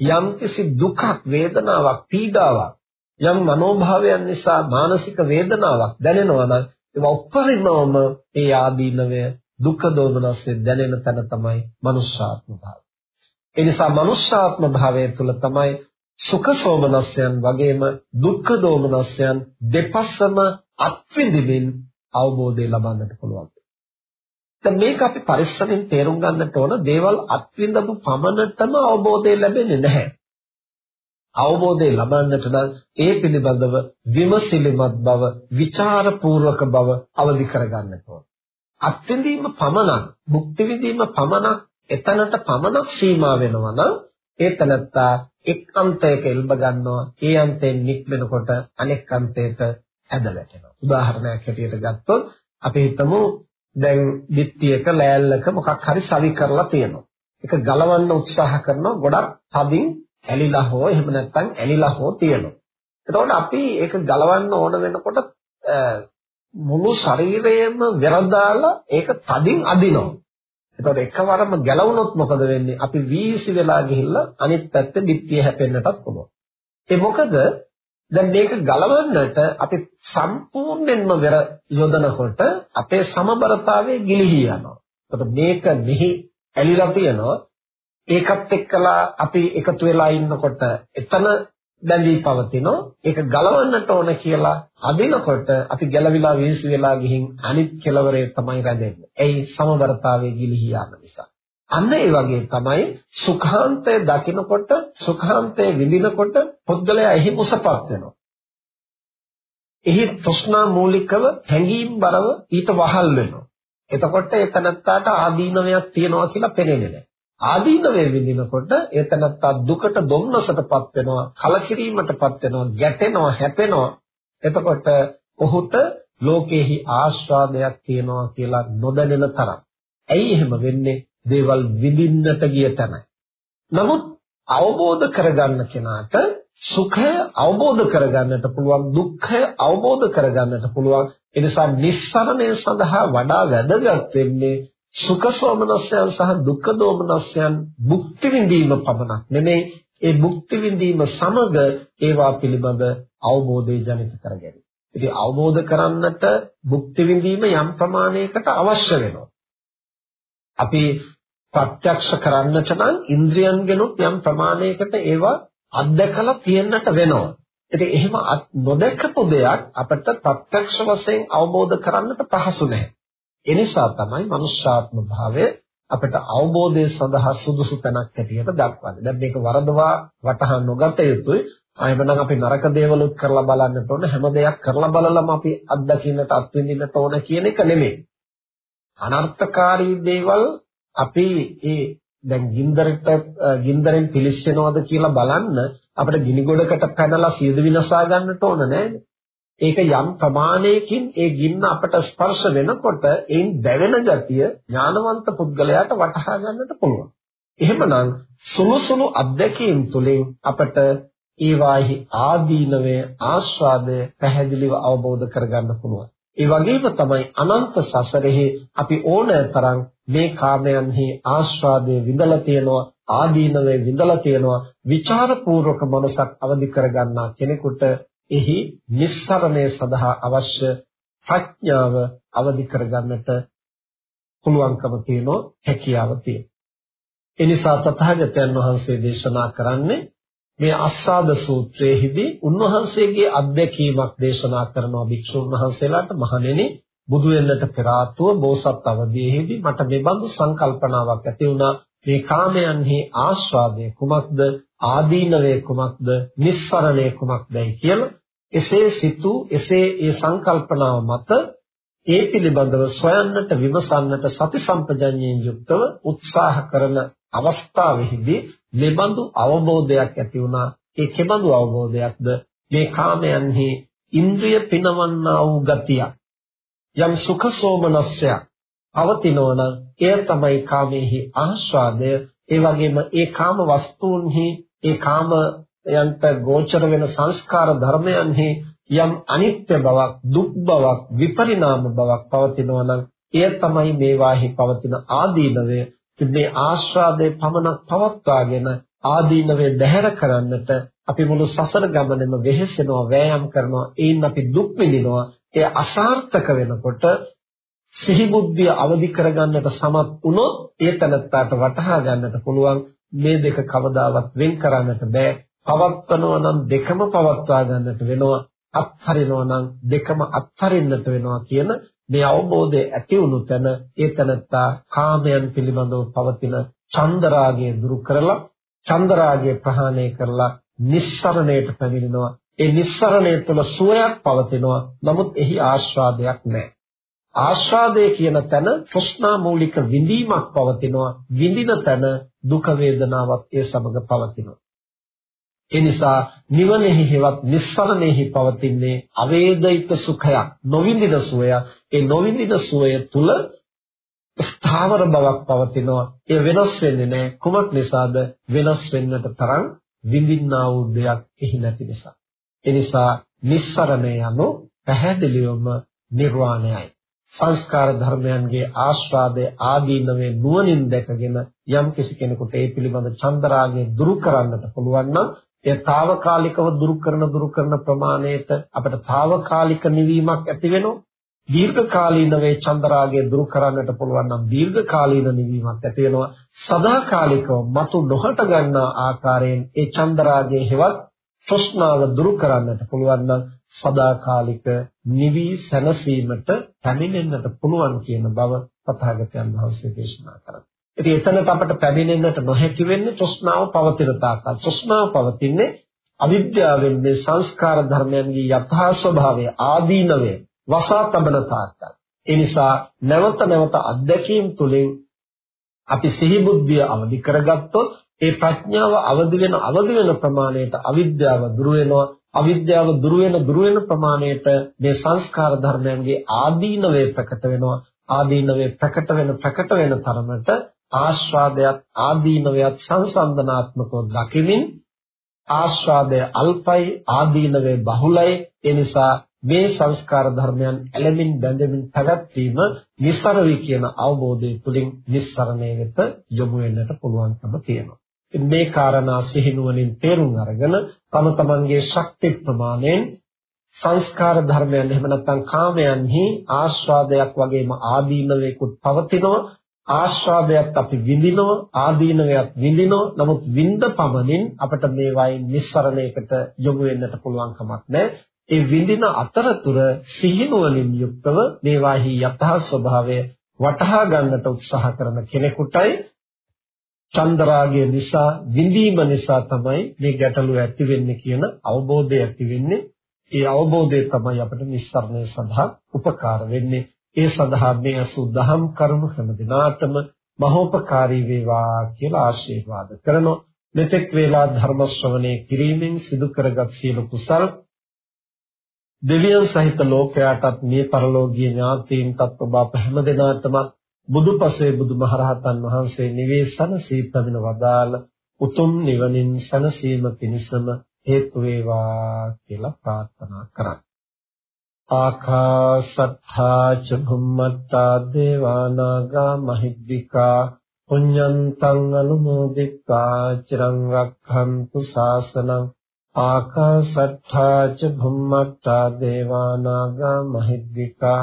යම්කිසි දුකක්, වේදනාවක්, පීඩාවක් යම් මනෝභාවයන් නිසා මානසික වේදනාවක් දැනෙනවා නම් ඒවා උපරිමවම ඒ ආදීනවය දුක දෝමනස්සේ දැනෙන තැන තමයි මනුෂ්‍යාත්ම භාවය. ඒ නිසා මනුෂ්‍යාත්ම භාවය තුළ තමයි සුඛ සෝමනස්යන් වගේම දුක්ඛ දෝමනස්යන් දෙපස්සම අත්විඳින්න අවබෝධය ලබන්නට පුළුවන්. දැන් මේක අපි පරිස්සමෙන් තේරුම් ගන්නට ඕන දේවල් අත්විඳපු පමණටම අවබෝධය ලැබෙන්නේ නැහැ. අවබෝධය ලබන්නට නම් ඒ පිළිබඳව විමසිලිමත් බව, ਵਿਚාරපූර්වක බව අවදි කරගන්නට ඕන. අත්විඳීම පමණක්, භුක්ති විඳීම පමණක් එතනට පමණක් සීමා වෙනවා නම් ඒ තනත්තා එක් අන්තයක එල්බ ගන්නවා. ඒ අන්තයෙන් නික්මෙනකොට අනෙක් අන්තයට ඇද වැටෙනවා. උදාහරණයක් හැටියට ගත්තොත් අපි හිතමු දැන් බිත්තියක ලෑල්ලක මොකක් හරි සවි කරලා තියෙනවා. ඒක ගලවන්න උත්සාහ කරනවා ගොඩක් තදින් ඇලිලා හෝ එහෙම නැත්නම් ඇලිලා හෝ තියෙනවා. එතකොට අපි ඒක ගලවන්න ඕන වෙනකොට මුළු ශරීරයම වෙරදාලා ඒක තදින් අදිනවා. එතකොට එකවරම ගැලවුණොත් මොකද වෙන්නේ? අපි වීසි වෙලා ගිහිල්ලා අනිත් පැත්තේ පිටිය හැපෙන්නටත් පුළුවන්. ඒ මොකද දැන් මේක ගලවන්නට අපි සම්පූර්ණයෙන්ම වෙර යොදනකොට අපේ සමබරතාවය ගිලිහි යනවා. එතකොට මේක මෙහි ඇලිලා තියෙනවා. ඒකත් එක්කලා අපි එකතු වෙලා ඉන්නකොට එතන බැඳී පවතිනෝ ඒක ගලවන්නට ඕන කියලා අදිනකොට අපි ගැලවිලා වීසි වෙලා ගිහින් අනිත් කෙලවරේ තමයි රැඳෙන්නේ. එයි සමබරතාවයේ ගිලිහි යාම නිසා. අන්න ඒ වගේ තමයි සුඛාන්තය දකිනකොට සුඛාන්තය විඳිනකොට පුද්ගලයා එහි මුසපත් වෙනවා. එහි තෘෂ්ණා මූලිකව හැඟීම් බරව ඊට වහල් වෙනවා. එතකොට ඒ තනත්තාට ආදීනවයක් තියනවා කියලා පේන්නේ නැහැ. ආදීනවේ විඳිනකොට ඒතනත්තා දුකට දුම්නසටපත් වෙනවා කලකිරීමටපත් වෙනවා ගැටෙනවා හැපෙනවා. එතකොට ඔහුට ලෝකෙහි ආස්වාදයක් තියෙනවා කියලා නොදැනෙන තරම්. ඇයි එහෙම වෙන්නේ? දේවල් විඳින්නට ගිය තැනයි. නමුත් අවබෝධ කරගන්න කෙනාට සුඛය අවබෝධ කරගන්නට පුළුවන් දුක්ඛය අවබෝධ කරගන්නට පුළුවන්. ඒ නිසා නිස්සරණය සඳහා වඩා වැදගත් වෙන්නේ සුඛ සෝමනස්යන් සහ දුක්ඛ දෝමනස්යන් භුක්ති විඳීම පමණක් නෙමෙයි ඒ භුක්ති විඳීම සමග ඒවා පිළිබඳ අවබෝධය ජනිත කරගැනීම. ඉතින් අවබෝධ කරන්නට භුක්ති විඳීම යම් ප්‍රමාණයකට අවශ්‍ය වෙනවා. අපි ප්‍රත්‍යක්ෂ කරන්නට නම් ඉන්ද්‍රියන්ගෙනුත් යම් ප්‍රමාණයකට ඒවා අත්දකලා තියෙන්නට වෙනවා. ඉතින් එහෙම නොදැකපු දෙයක් අපිට ප්‍රත්‍යක්ෂ වශයෙන් අවබෝධ කරන්නට පහසු නැහැ. ඒ නිසා තමයි මනුෂ්‍යාත්ම භාවය අපිට අවබෝධය සඳහා සුදුසු තැනක් හැටියට දක්වන්නේ. දැන් මේක වරදවා වටහා නොගත යුතුයි. ආයෙමනම් අපි නරක දේවලුත් කරලා බලන්නට ඕන හැම දෙයක් කරලා බලලම අපි අත්දකින්නට අත්විඳින්නට ඕන කියන එක නෙමෙයි. අනර්ථකාරී දේවල් අපි ඒ දැන් ගින්දරට ගින්දරෙන් පිලිස්සෙනවද කියලා බලන්න අපිට ගිනි ගොඩකට පැනලා සියද විනාශා ගන්නට ඕන නෑනේ. ඒක යම් ප්‍රමාණයකින් ඒ ගින්න අපට ස්පර්ශ වෙනකොට ඒන් දැවෙන ගතිය ඥානවන්ත පුද්ගලයාට වටහා ගන්නට පුළුවන්. එහෙමනම් සුළු සුළු අත්දැකීම් තුළින් අපට ඒවාහි ආදීනවය ආස්වාදය පැහැදිලිව අවබෝධ කරගන්න පුළුවන්. ඒ වගේම තමයි අනන්ත සසරෙහි අපි ඕනෑතරම් මේ කාමයන්හි ආස්වාදයේ විඳලා තියෙනවා ආදීනවේ විඳලා තියෙනවා විචාරපූර්වක මනසක් අවදි කරගන්නා කෙනෙකුට එහි නිස්සරණය සඳහා අවශ්‍ය ප්‍රඥාව අවදි කරගන්නට පුළුවන්කම තියෙනවා හැකියාව තියෙනවා. ඒ නිසා තථාගතයන් වහන්සේ දේශනා කරන්නේ මේ අස්සාද සූත්‍රයේදී උන්වහන්සේගේ අත්දැකීමක් දේශනා කරනවා භික්ෂුන් වහන්සේලාට මහණෙනි බුදු වෙන්නට පෙර ආතුව බෝසත් අවදීෙහිදී මට මෙබඳු සංකල්පනාවක් ඇති වුණා මේ කාමයන්හි ආස්වාදය කුමක්ද ආදීනවේ කුමක්ද නිස්සරණය කුමක්දයි කියලා එසේ සිතු එසේ ඒ සංකල්පනාව මත ඒ පිළිබඳව සොයන්නට විමසන්නට සති සම්පජඤ්ඤයෙන් යුක්තව උත්සාහ කරන අවස්ථාවෙහිදී මෙබඳු අවබෝධයක් ඇති වුණා. ඒ කෙබඳු අවබෝධයක්ද? මේ කාමයන්හි ඉන්ද්‍රිය පිනවන්නා වූ ගතියක් යම් සුඛ සෝමනස්සයක් පවතිනවා නම් එය තමයි කාමයේහි ආස්වාදය. ඒ වගේම ඒ කාම වස්තුන්හි ඒ කාම යන්ත ගෝචර වෙන සංස්කාර ධර්මයන්හි යම් අනිත්‍ය බවක් දුක් බවක් විපරිණාම බවක් පවතිනවා නම් එය තමයි මේවාහි පවතින ආදීනවය. මේ ආස්වාදයේ පමණක් පවත්වාගෙන ආදීනවේ බැහැර කරන්නට අපි මුළු සසර ගමනේම වෙහෙසෙනවා වෑයම් කරනවා ඒන් අපි දුක් විඳිනවා. ඒ අසාර්ථක වෙනකොට සිහි බුද්ධිය අවදි කරගන්නට සමත් වුණොත් ඒ තනත්තාට වටහා ගන්නට පුළුවන්. මේ දෙක කවදාවත් වෙන් කරන්නට බෑ. පවත්වනවා නම් දෙකම පවත්වා ගන්නට වෙනවා. අත්හරිනවා නම් දෙකම අත්හරින්නට වෙනවා කියන මේ අවබෝධය ඇති වුණු තැන ඒ තනත්තා කාමයන් පිළිබඳව පවතින චන්දරාගය දුරු කරලා චන්දරාගය ප්‍රහාණය කරලා නිස්සරණයට පැමිණෙනවා. ඒ නිස්සරණය තුළ සුවයක් පවතිනවා. නමුත් එහි ආස්වාදයක් නැහැ ආස්වාදය කියන තැන තෘෂ්ණා මූලික විඳීමක් පවතිනවා. විඳින තැන දුක වේදනාවක් ඒ සමග පවතිනවා. ඒ නිසා නිවනෙහි හෙවත් නිස්සරණෙහි පවතින්නේ අවේදිත සුඛයක් නොවිඳින සුවය. ඒ නොවිඳින සුවය තුල ස්ථාවර බවක් පවතිනවා. ඒ වෙනස් වෙන්නේ නැහැ. කුමක් නිසාද? වෙනස් වෙන්නට තරම් විඳින්නා වූ දෙයක් එහි නැති නිසා. ඒ නිසා නිස්සරණය යනු පැහැදිලිවම නිර්වාණයයි. සංස්කාර ධර්මයන්ගේ ආස්වාදය ආදීනවේ නුවණින් දැකගෙන යම් කිසි කෙනෙකුට ඒ පිළිබඳ චන්දරාගය දුරු කරන්නට පුළුවන් නම් ඒ తాවකාලිකව දුරු කරන දුරු කරන ප්‍රමාණයට අපිට తాවකාලික නිවීමක් ඇති වෙනවා. දීර්ඝකාලීන වේ චන්දරාගය දුරු කරන්නට පුළුවන් නම් දීර්ඝකාලීන නිවීමක් ඇති වෙනවා. සදාකාලිකව මතු නොහට ගන්නා ආකාරයෙන් ඒ චන්දරාගයේ හෙවත් තෘෂ්ණාව දුරු කරන්නට පුළුවන් නම් සදාකාලික නිවි සැනසීමට පැමිණෙන්නට පුළුවන් කියන බව තථාගතයන් වහන්සේ දේශනා කරා. ඉතින් එතනට අපට පැමිණෙන්නට නොහැකි වෙන්නේ තෘෂ්ණාව පවතින තාක්කල්. තෘෂ්ණාව පවතින්නේ අවිද්‍යාවෙන් මේ සංස්කාර ධර්මයන්ගේ යථා ස්වභාවය ආදීනවය වසා තබන තාක්කල්. ඒ නිසා නැවත නැවත අධ්‍යක්ීම් තුළින් අපි සිහි බුද්ධිය අවදි කරගත්තොත් ඒ ප්‍රඥාව අවදි වෙන අවදි වෙන ප්‍රමාණයට අවිද්‍යාව දුර වෙනවා අවිද්‍යාව දුර වෙන දුර වෙන ප්‍රමාණයට මේ සංස්කාර ධර්මයන්ගේ ආදීනවේ ප්‍රකට වෙනවා ආදීනවේ ප්‍රකට වෙන ප්‍රකට වෙන තරමට ආස්වාදයක් ආදීනවයක් සංසන්දනාත්මකව දකිමින් ආස්වාදය අල්පයි ආදීනවේ බහුලයි ඒ නිසා මේ සංස්කාර ධර්මයන් ඇලෙමින් බැඳෙමින් පැවැත්වීම નિසරවි කියන අවබෝධය තුළින් නිස්සරණය වෙත යොමු වෙන්නට පුළුවන්කම තියෙනවා. මේ කාරණා සිහිනුවණින් තේරුම් අරගෙන තම තමන්ගේ ශක්ති ප්‍රමාණයෙන් සංස්කාර ධර්මයන් එහෙම නැත්නම් කාමයන්හි ආස්වාදයක් වගේම ආදීනවේකුත් පවතිනවා. ආස්වාදයක් අපි විඳිනවා ආදීනවයක් විඳිනවා. නමුත් විඳ පමණින් අපිට මේවායින් නිස්සරණයකට යොමු වෙන්නට පුළුවන් කමක් නැහැ. ඒ විඳින අතරතුර සිහිනුවණින් යුක්තව මේවාහි යථා ස්වභාවය වටහා ගන්නට උත්සාහ කරන කෙනෙකුටයි චන්දරාගය නිසා විඳීම නිසා තමයි මේ ගැටලුව ඇති වෙන්නේ කියන අවබෝධය ඇති වෙන්නේ. ඒ අවබෝධය තමයි අපිට නිස්සරණය සඳහා උපකාර වෙන්නේ. ඒ සඳහා මේ අසුද්ධහම් කරුණු හැම දිනාටම මහෝපකාරී වේවා කියලා ආශිර්වාද කරනවා. මෙතෙක් වේලා ධර්ම ශ්‍රවණය කිරීමෙන් සිදු කරගත් සියලු කුසල් දෙවියන් සහිත ලෝකයාටත් මේ පරලෝකීය ඥාතීන්ටත් ඔබ අප හැම දිනාටම බුදුපසේ බුදුමහරහතන් වහන්සේ නිවේසන සීතවින වදාළ උතුම් නිවනින් සනසීම පිණිසම හේතු වේවා කියලා ප්‍රාර්ථනා කරා. ආකාශත්තා ච භුම්මත්තා දේවානාගා මහිද්దికා පුඤ්ඤන්තං අනුමෝදිත්වා චිරං රක්ඛන්තු ශාසනං ආකාශත්තා ච භුම්මත්තා දේවානාගා මහිද්దికා